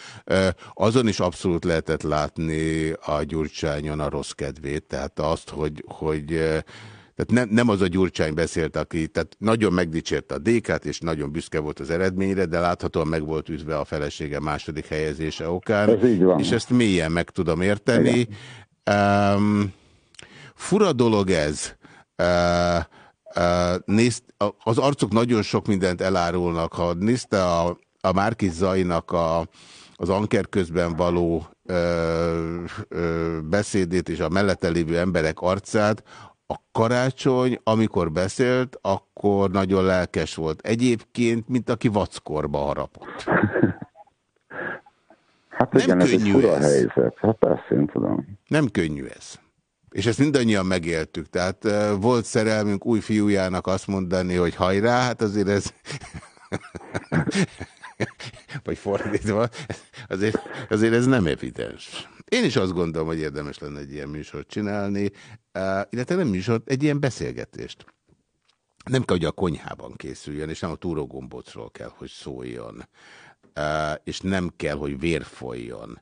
azon is abszolút lehetett látni a Gyurcsányon a rossz kedvét, tehát azt, hogy, hogy tehát nem, nem az a Gyurcsány beszélt, aki tehát nagyon megdicsérte a DK-t, és nagyon büszke volt az eredményre, de láthatóan meg volt ütve a felesége második helyezése okán. Ez így van. És ezt mélyen meg tudom érteni. Um, fura dolog ez. Uh, uh, nézd, az arcok nagyon sok mindent elárulnak. Ha nézte a, a Márkiz Zajnak a, az Anker közben való ö, ö, beszédét és a mellette lévő emberek arcát, a karácsony, amikor beszélt, akkor nagyon lelkes volt. Egyébként, mint aki vackorba harapott. Hát nem igen, könnyű ez. ez. helyzet. Hát persze, én tudom. Nem könnyű ez. És ezt mindannyian megéltük. Tehát volt szerelmünk új fiújának azt mondani, hogy hajrá, hát azért ez... Vagy fordítva, azért, azért ez nem evidens. Én is azt gondolom, hogy érdemes lenne egy ilyen műsort csinálni, uh, illetve nem műsort, egy ilyen beszélgetést. Nem kell, hogy a konyhában készüljön, és nem a túrógombócról kell, hogy szóljon. Uh, és nem kell, hogy vér folyjon.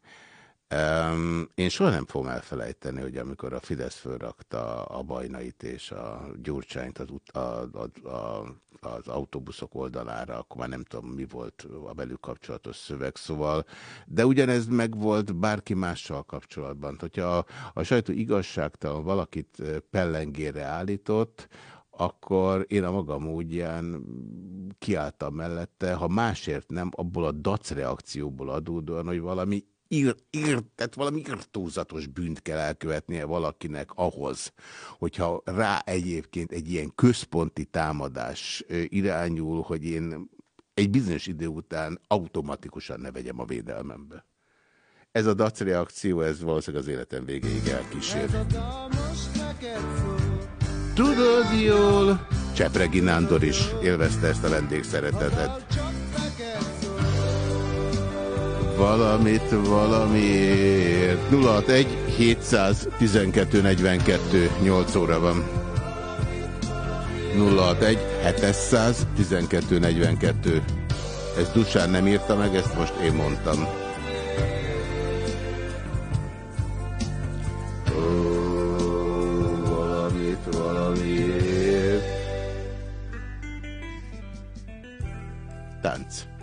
Um, én soha nem fogom elfelejteni, hogy amikor a Fidesz fölrakta a bajnait és a gyurcsányt az, a, a, a, az autóbuszok oldalára, akkor már nem tudom, mi volt a velük kapcsolatos szöveg, szóval, de ugyanez megvolt bárki mással kapcsolatban. Hogyha a, a sajtó igazságtalan valakit pellengére állított, akkor én a magam módján kiálltam mellette, ha másért nem, abból a dac reakcióból adódóan, hogy valami ír, ír, tehát valami irtózatos bűnt kell elkövetnie valakinek ahhoz, hogyha rá egyébként egy ilyen központi támadás irányul, hogy én egy bizonyos idő után automatikusan ne vegyem a védelmembe. Ez a dac reakció, ez valószínűleg az életem végéig elkísér. Tudod jól, Csepregi Nándor is élvezte ezt a vendégszeretetet valamit valamiért. 061 712 42 8 óra van. 061 712 42. Ezt Dusán nem írta meg, ezt most én mondtam. valamit valamiért. tánc.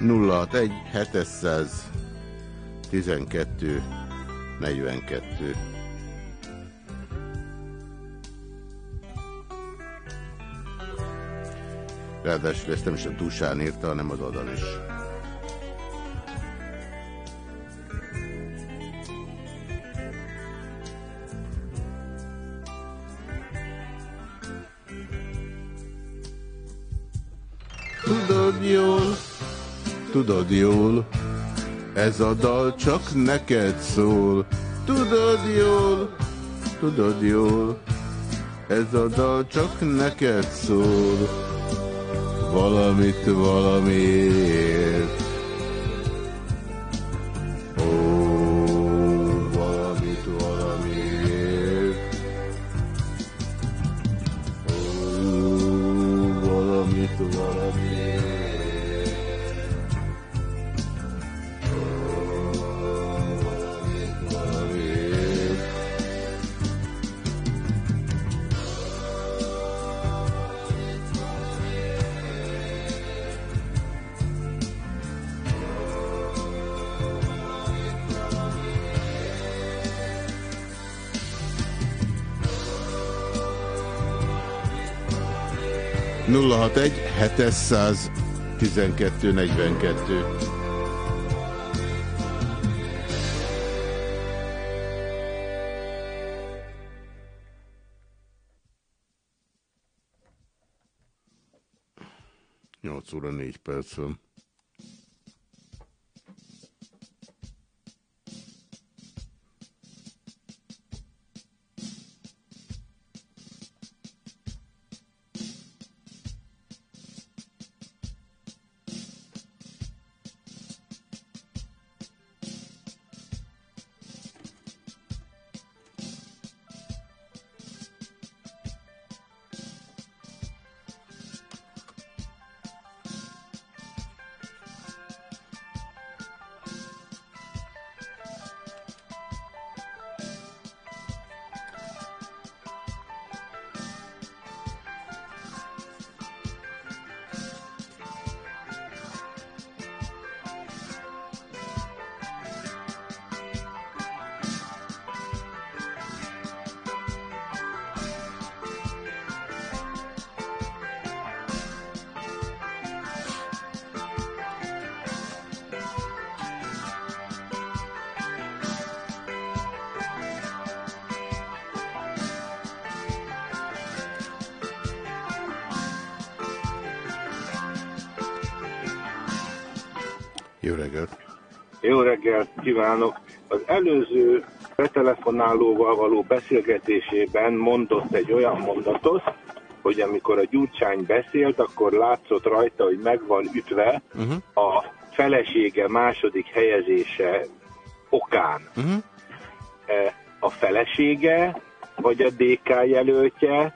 Nulla egy 712 42 Ráadásul ezt nem is a Dusán írta, hanem az Adan is. Tudod jól, tudod jól, ez a dal csak neked szól. Tudod jól, tudod jól, ez a dal csak neked szól. Valamit valamiért. 212 42. előző betelefonálóval való beszélgetésében mondott egy olyan mondatot, hogy amikor a Gyurcsány beszélt, akkor látszott rajta, hogy meg van ütve Uh-huh. a felesége második helyezése okán. Uh-huh. E, A felesége, vagy a DK jelöltje,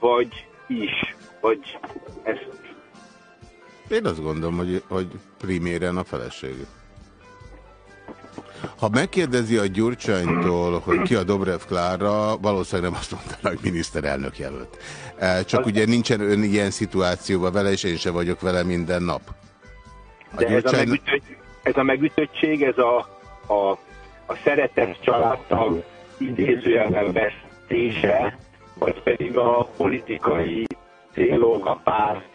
vagy is, vagy ezt Én azt gondolom, hogy, hogy priméren a felesége. Ha megkérdezi a Gyurcsánytól, hogy ki a Dobrev Klára, valószínűleg nem azt mondaná, hogy miniszterelnök jelölt. Eh, Csak ugye nincsen ön ilyen szituációban vele, és én sem vagyok vele minden nap. A De ez, a Gyurcsány... megütött, ez a megütöttség, ez a, a, a szeretett családtag idézőjelben vesztése, vagy pedig a politikai célok, a párt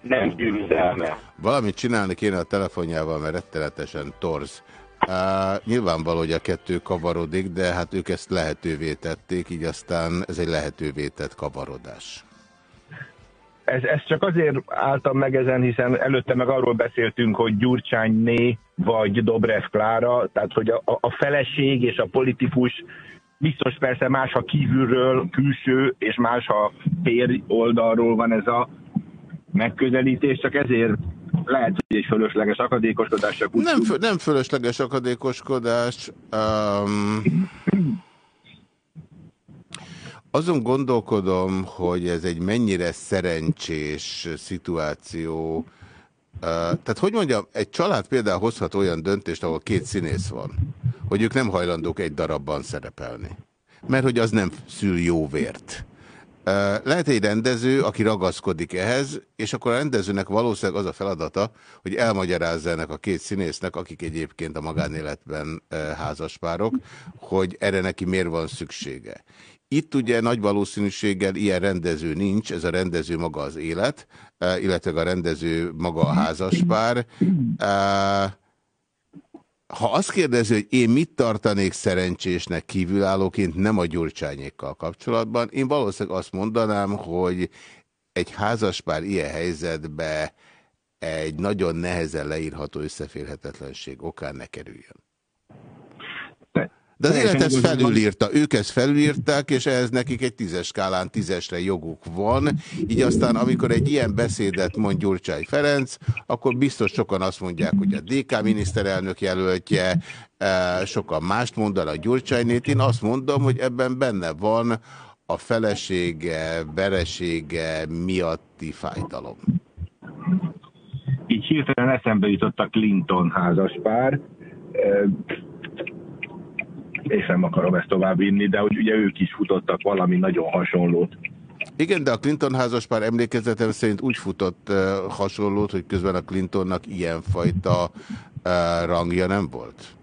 nem győzelme. Valamit csinálni kéne a telefonjával, mert rettenetesen torz. Uh, nyilvánvaló, hogy a kettő kavarodik, de hát ők ezt lehetővé tették, így aztán ez egy lehetővé tett kavarodás. Ez, ez csak azért álltam meg ezen, hiszen előtte meg arról beszéltünk, hogy Gyurcsányné vagy Dobrev Klára, tehát hogy a, a feleség és a politikus biztos persze más, ha kívülről, külső, és más, ha férj oldalról van ez a megközelítés, csak ezért lehet, hogy egy fölösleges akadékoskodás csak úgy Nem, nem fölösleges akadékoskodás. Um, azon gondolkodom, hogy ez egy mennyire szerencsés szituáció. Uh, tehát hogy mondjam, egy család például hozhat olyan döntést, ahol két színész van, hogy ők nem hajlandók egy darabban szerepelni. mert hogy az nem szül jó vért. Lehet egy rendező, aki ragaszkodik ehhez, és akkor a rendezőnek valószínűleg az a feladata, hogy elmagyarázza ennek a két színésznek, akik egyébként a magánéletben házaspárok, hogy erre neki miért van szüksége. Itt ugye nagy valószínűséggel ilyen rendező nincs, ez a rendező maga az élet, illetve a rendező maga a házaspár. Ha azt kérdezi, hogy én mit tartanék szerencsésnek kívülállóként, nem a gyurcsányékkal kapcsolatban, én valószínűleg azt mondanám, hogy egy házaspár ilyen helyzetbe egy nagyon nehezen leírható összeférhetetlenség okán ne kerüljön. De az élet ezt felülírta, ők ezt felülírták, és ehhez nekik egy tízes skálán tízesre joguk van. Így aztán, amikor egy ilyen beszédet mond Gyurcsány Ferenc, akkor biztos sokan azt mondják, hogy a DK miniszterelnök jelöltje, e, sokan mást mondanak Gyurcsánynét. Én azt mondom, hogy ebben benne van a felesége, veresége miatti fájdalom. Így hirtelen eszembe jutott a Clinton házaspár és nem akarom ezt tovább vinni, de hogy ugye ők is futottak valami nagyon hasonlót. Igen, de a Clinton házaspár emlékezetem szerint úgy futott uh, hasonlót, hogy közben a Clintonnak ilyenfajta uh, rangja nem volt.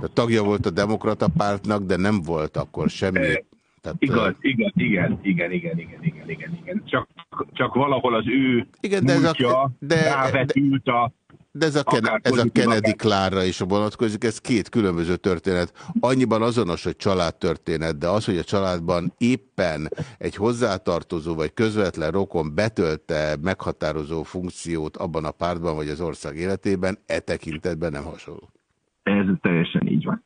De tagja volt a demokrata pártnak, de nem volt akkor semmi. E, Tehát, igaz, igaz, igen, igen, igen, igen, igen, igen, igen. Csak, csak valahol az ő igen, de múltja a, de, de, a de ez a, Ken ez a Kennedy Klárra is vonatkozik, ez két különböző történet. Annyiban azonos, hogy családtörténet, de az, hogy a családban éppen egy hozzátartozó vagy közvetlen rokon betölte meghatározó funkciót abban a pártban vagy az ország életében, e tekintetben nem hasonló. Ez teljesen így van.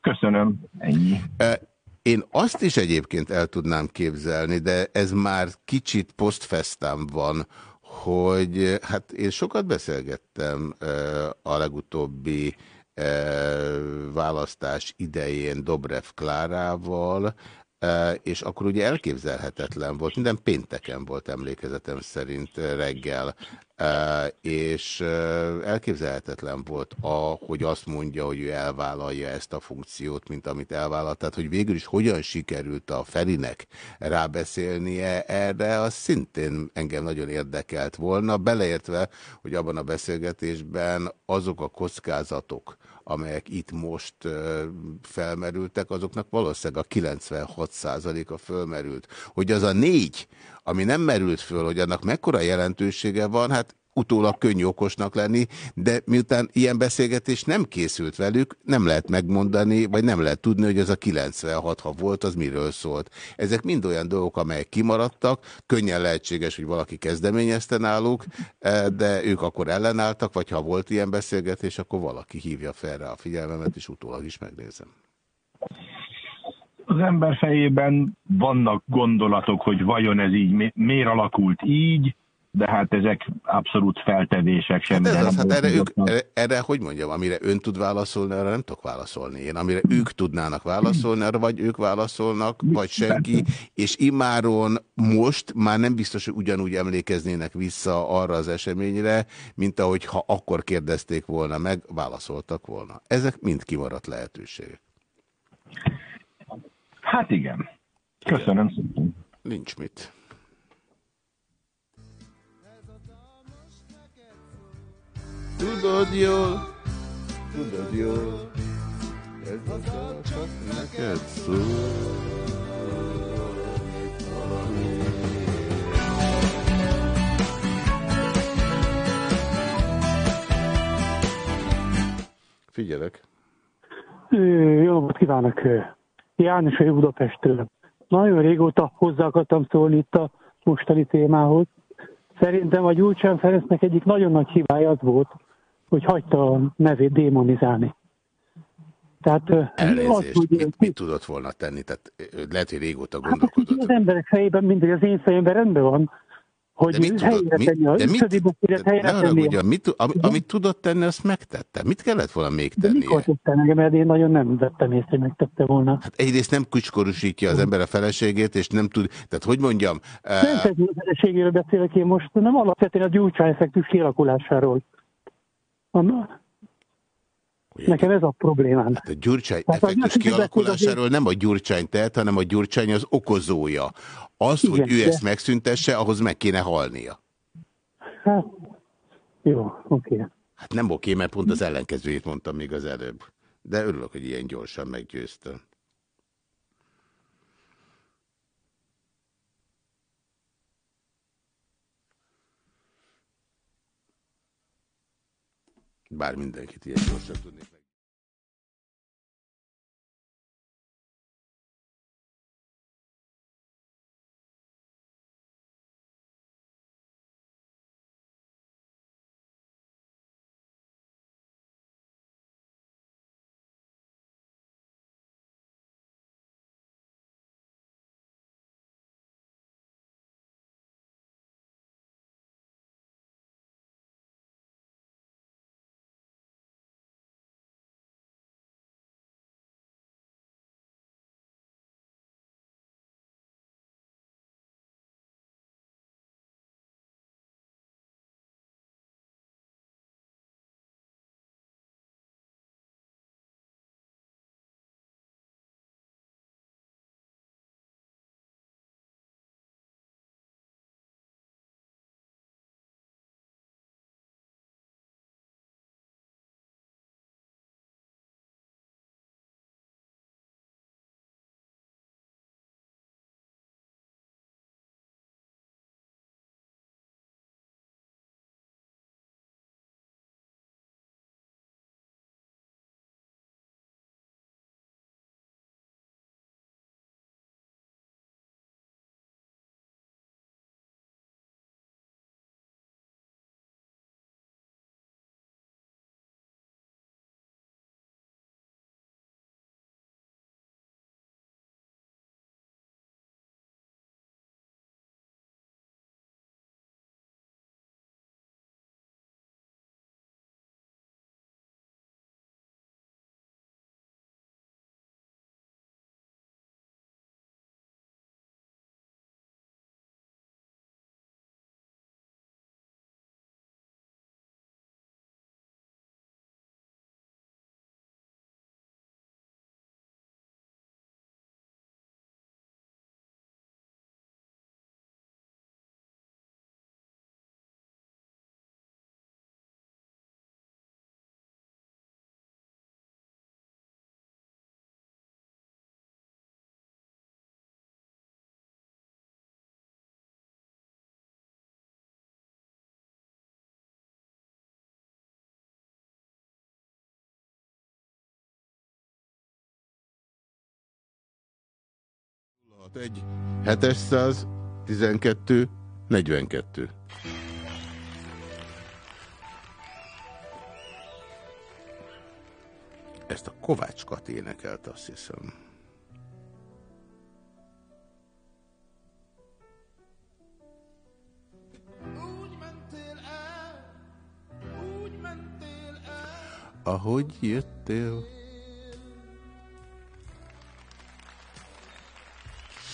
Köszönöm, ennyi. E, én azt is egyébként el tudnám képzelni, de ez már kicsit postfesztám van, hogy hát én sokat beszélgettem a legutóbbi választás idején Dobrev Klárával, és akkor ugye elképzelhetetlen volt, minden pénteken volt emlékezetem szerint reggel, és elképzelhetetlen volt, a, hogy azt mondja, hogy ő elvállalja ezt a funkciót, mint amit elvállalt. Tehát, hogy végül is hogyan sikerült a Ferinek rábeszélnie erre, az szintén engem nagyon érdekelt volna, beleértve, hogy abban a beszélgetésben azok a kockázatok, amelyek itt most felmerültek, azoknak valószínűleg a 96%-a fölmerült. Hogy az a négy, ami nem merült föl, hogy annak mekkora jelentősége van, hát utólag könnyű okosnak lenni, de miután ilyen beszélgetés nem készült velük, nem lehet megmondani, vagy nem lehet tudni, hogy ez a 96, ha volt, az miről szólt. Ezek mind olyan dolgok, amelyek kimaradtak, könnyen lehetséges, hogy valaki kezdeményezte náluk, eh, de ők akkor ellenálltak, vagy ha volt ilyen beszélgetés, akkor valaki hívja fel rá a figyelmemet, és utólag is megnézem az ember fejében vannak gondolatok, hogy vajon ez így, miért alakult így, de hát ezek abszolút feltevések sem. Hát, ez az, hát erre, ők, erre, erre, hogy mondjam, amire ön tud válaszolni, arra nem tudok válaszolni. Én amire ők tudnának válaszolni, arra vagy ők válaszolnak, vagy senki, és imáron most már nem biztos, hogy ugyanúgy emlékeznének vissza arra az eseményre, mint ahogy ha akkor kérdezték volna meg, válaszoltak volna. Ezek mind kimaradt lehetőségek. Hát igen. Köszönöm szépen. Nincs mit. Tudod jól, tudod jól, ez a dal csak neked szól. Figyelek. Jó napot kívánok! János vagyok Budapestről. Nagyon régóta hozzá akartam szólni itt a mostani témához. Szerintem a Gyurcsán Ferencnek egyik nagyon nagy hibája az volt, hogy hagyta a nevét démonizálni. Tehát, Elnézést, az, hogy, mit, mit tudott volna tenni? Tehát lehet, hogy régóta gondolkodott. Hát az emberek fejében, mindegy az én fejemben rendben van, hogy de mit helyre tudod, tenni, a de mit, helyre de tenni. Mit, am, amit tudott tenni, azt megtette. Mit kellett volna még tennie? De mikor tette meg, mert én nagyon nem vettem észre, hogy megtette volna. Hát egyrészt nem kucskorúsítja az ember a feleségét, és nem tud, tehát hogy mondjam... Nem uh... a feleségéről beszélek én most, nem alapvetően a gyújtsány effektus kialakulásáról. Nekem ez a problémám. Hát a Gyurcsány az effektus kialakulásáról nem a Gyurcsány tehet, hanem a Gyurcsány az okozója. Az, hogy Igen, ő de- ezt megszüntesse, ahhoz meg kéne halnia. Hát, jó, oké. Hát nem oké, mert pont az ellenkezőjét mondtam még az előbb. De örülök, hogy ilyen gyorsan meggyőztem. Bár mindenkit ilyen gyorsan tudnék egy 712 42. Ezt a Kovács Kati énekelt, azt hiszem. Ahogy jöttél,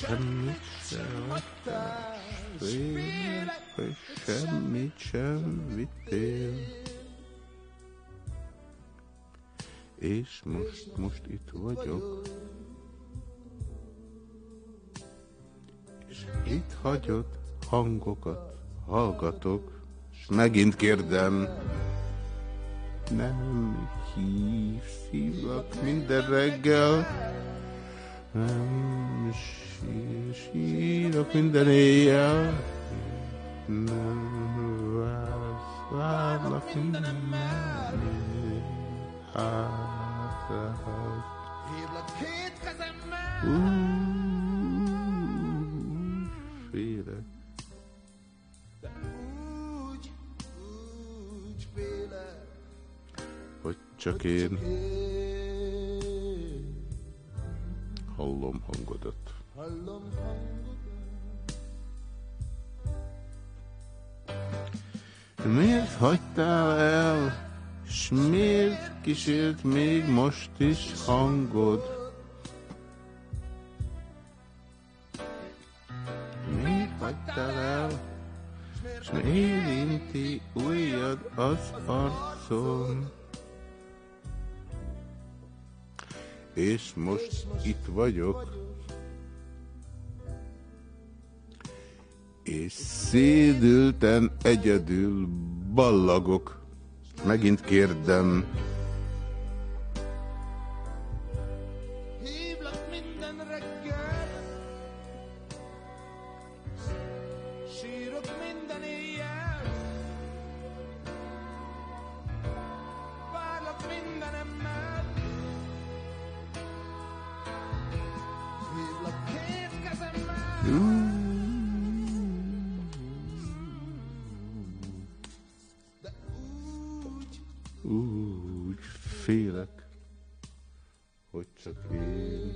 semmit sem adtál, hogy semmit sem vittél. És most, most itt vagyok. És itt hagyod hangokat, hallgatok, és megint kérdem, nem hívsz, hívlak minden reggel, nem sírok minden éjjel, nem várlak minden hátrahoz. Ú, Félek. Hogy csak én hallom hangodat. Miért hagytál el, s miért kísért még most is hangod? Miért hagytál el, s érinti ujjad az arcom? és most itt vagyok. És szédülten egyedül ballagok. Megint kérdem. Úgy félek, hogy csak én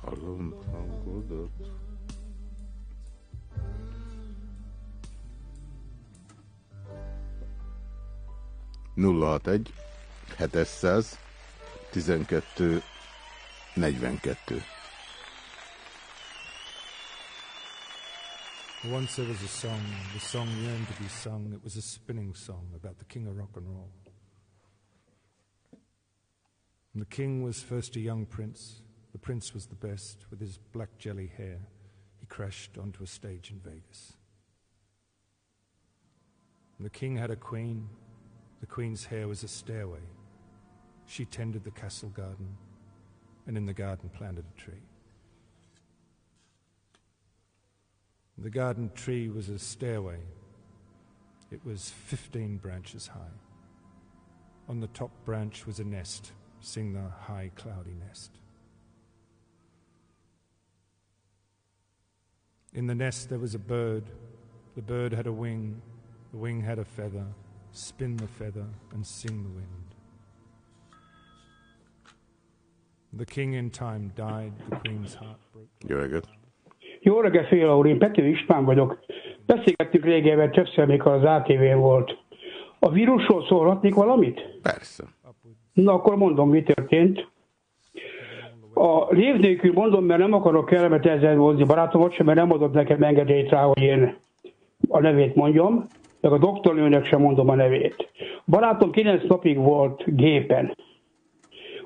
hallom hangodat. Nulla hat egy, hetesszáz, tizenkettő, negyvenkettő. Once there was a song, the song yearned to be sung. It was a spinning song about the king of rock and roll. And the king was first a young prince. The prince was the best, with his black jelly hair. He crashed onto a stage in Vegas. And the king had a queen. The queen's hair was a stairway. She tended the castle garden, and in the garden planted a tree. The garden tree was a stairway. It was 15 branches high. On the top branch was a nest. Sing the high, cloudy nest. In the nest there was a bird. The bird had a wing. The wing had a feather. Spin the feather and sing the wind. The king in time died. The queen's heart broke. Jó reggelt! Jó reggelt, Féla úr, én Pető István vagyok. Beszélgettük régebben többször, mikor az ATV volt. A vírusról szólhatnék valamit? Persze. Na, akkor mondom, mi történt. A név nélkül mondom, mert nem akarok kellemet ezzel hozni barátomat sem, mert nem adott nekem engedélyt rá, hogy én a nevét mondjam, meg a doktornőnek sem mondom a nevét. Barátom 9 napig volt gépen.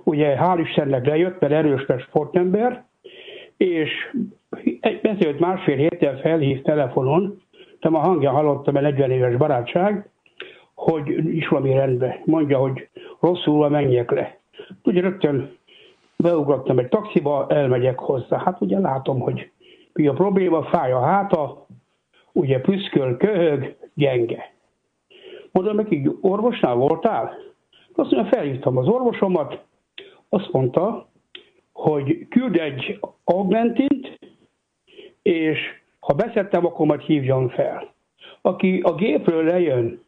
Ugye hál' Istennek lejött, mert erős mert sportember, és beszélt másfél héttel felhív telefonon, nem a hangja hallottam, egy 40 éves barátság, hogy is valami rendben. Mondja, hogy rosszul menjek le. Ugye rögtön beugrottam egy taxiba, elmegyek hozzá. Hát ugye látom, hogy mi a probléma, fáj a háta, ugye püszköl, köhög, gyenge. Mondom neki, orvosnál voltál? Azt mondja, felhívtam az orvosomat, azt mondta, hogy küld egy augmentint, és ha beszedtem, akkor majd hívjon fel. Aki a gépről lejön,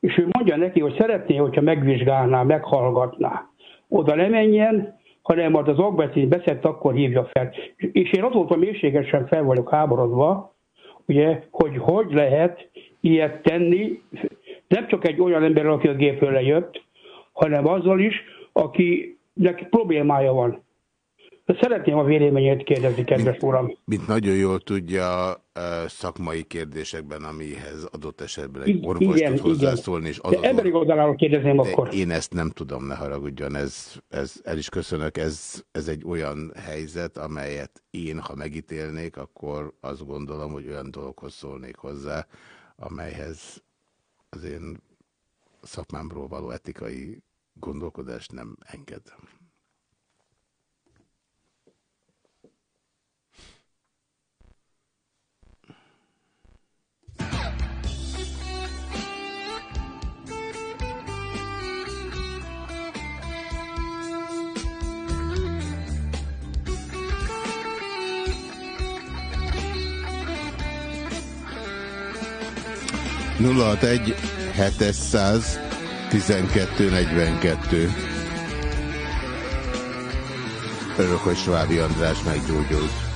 és ő mondja neki, hogy szeretné, hogyha megvizsgálná, meghallgatná, oda ne menjen, hanem majd az augmentint beszedte, akkor hívja fel. És én azóta mélységesen fel vagyok háborodva, ugye, hogy hogy lehet ilyet tenni, nem csak egy olyan ember, aki a gépről lejött, hanem azzal is, akinek problémája van. Szeretném a véleményét kérdezni, kedves mint, uram. Mint nagyon jól tudja, szakmai kérdésekben, amihez adott esetben egy orvos igen, tud hozzászólni. És az De emberi oldaláról kérdezném akkor. Én ezt nem tudom, ne haragudjon, ez, ez, el is köszönök, ez, ez egy olyan helyzet, amelyet én, ha megítélnék, akkor azt gondolom, hogy olyan dolgokhoz szólnék hozzá, amelyhez az én szakmámról való etikai gondolkodást nem engedem. 061 700 1242. Örök, hogy Svábi András meggyógyult.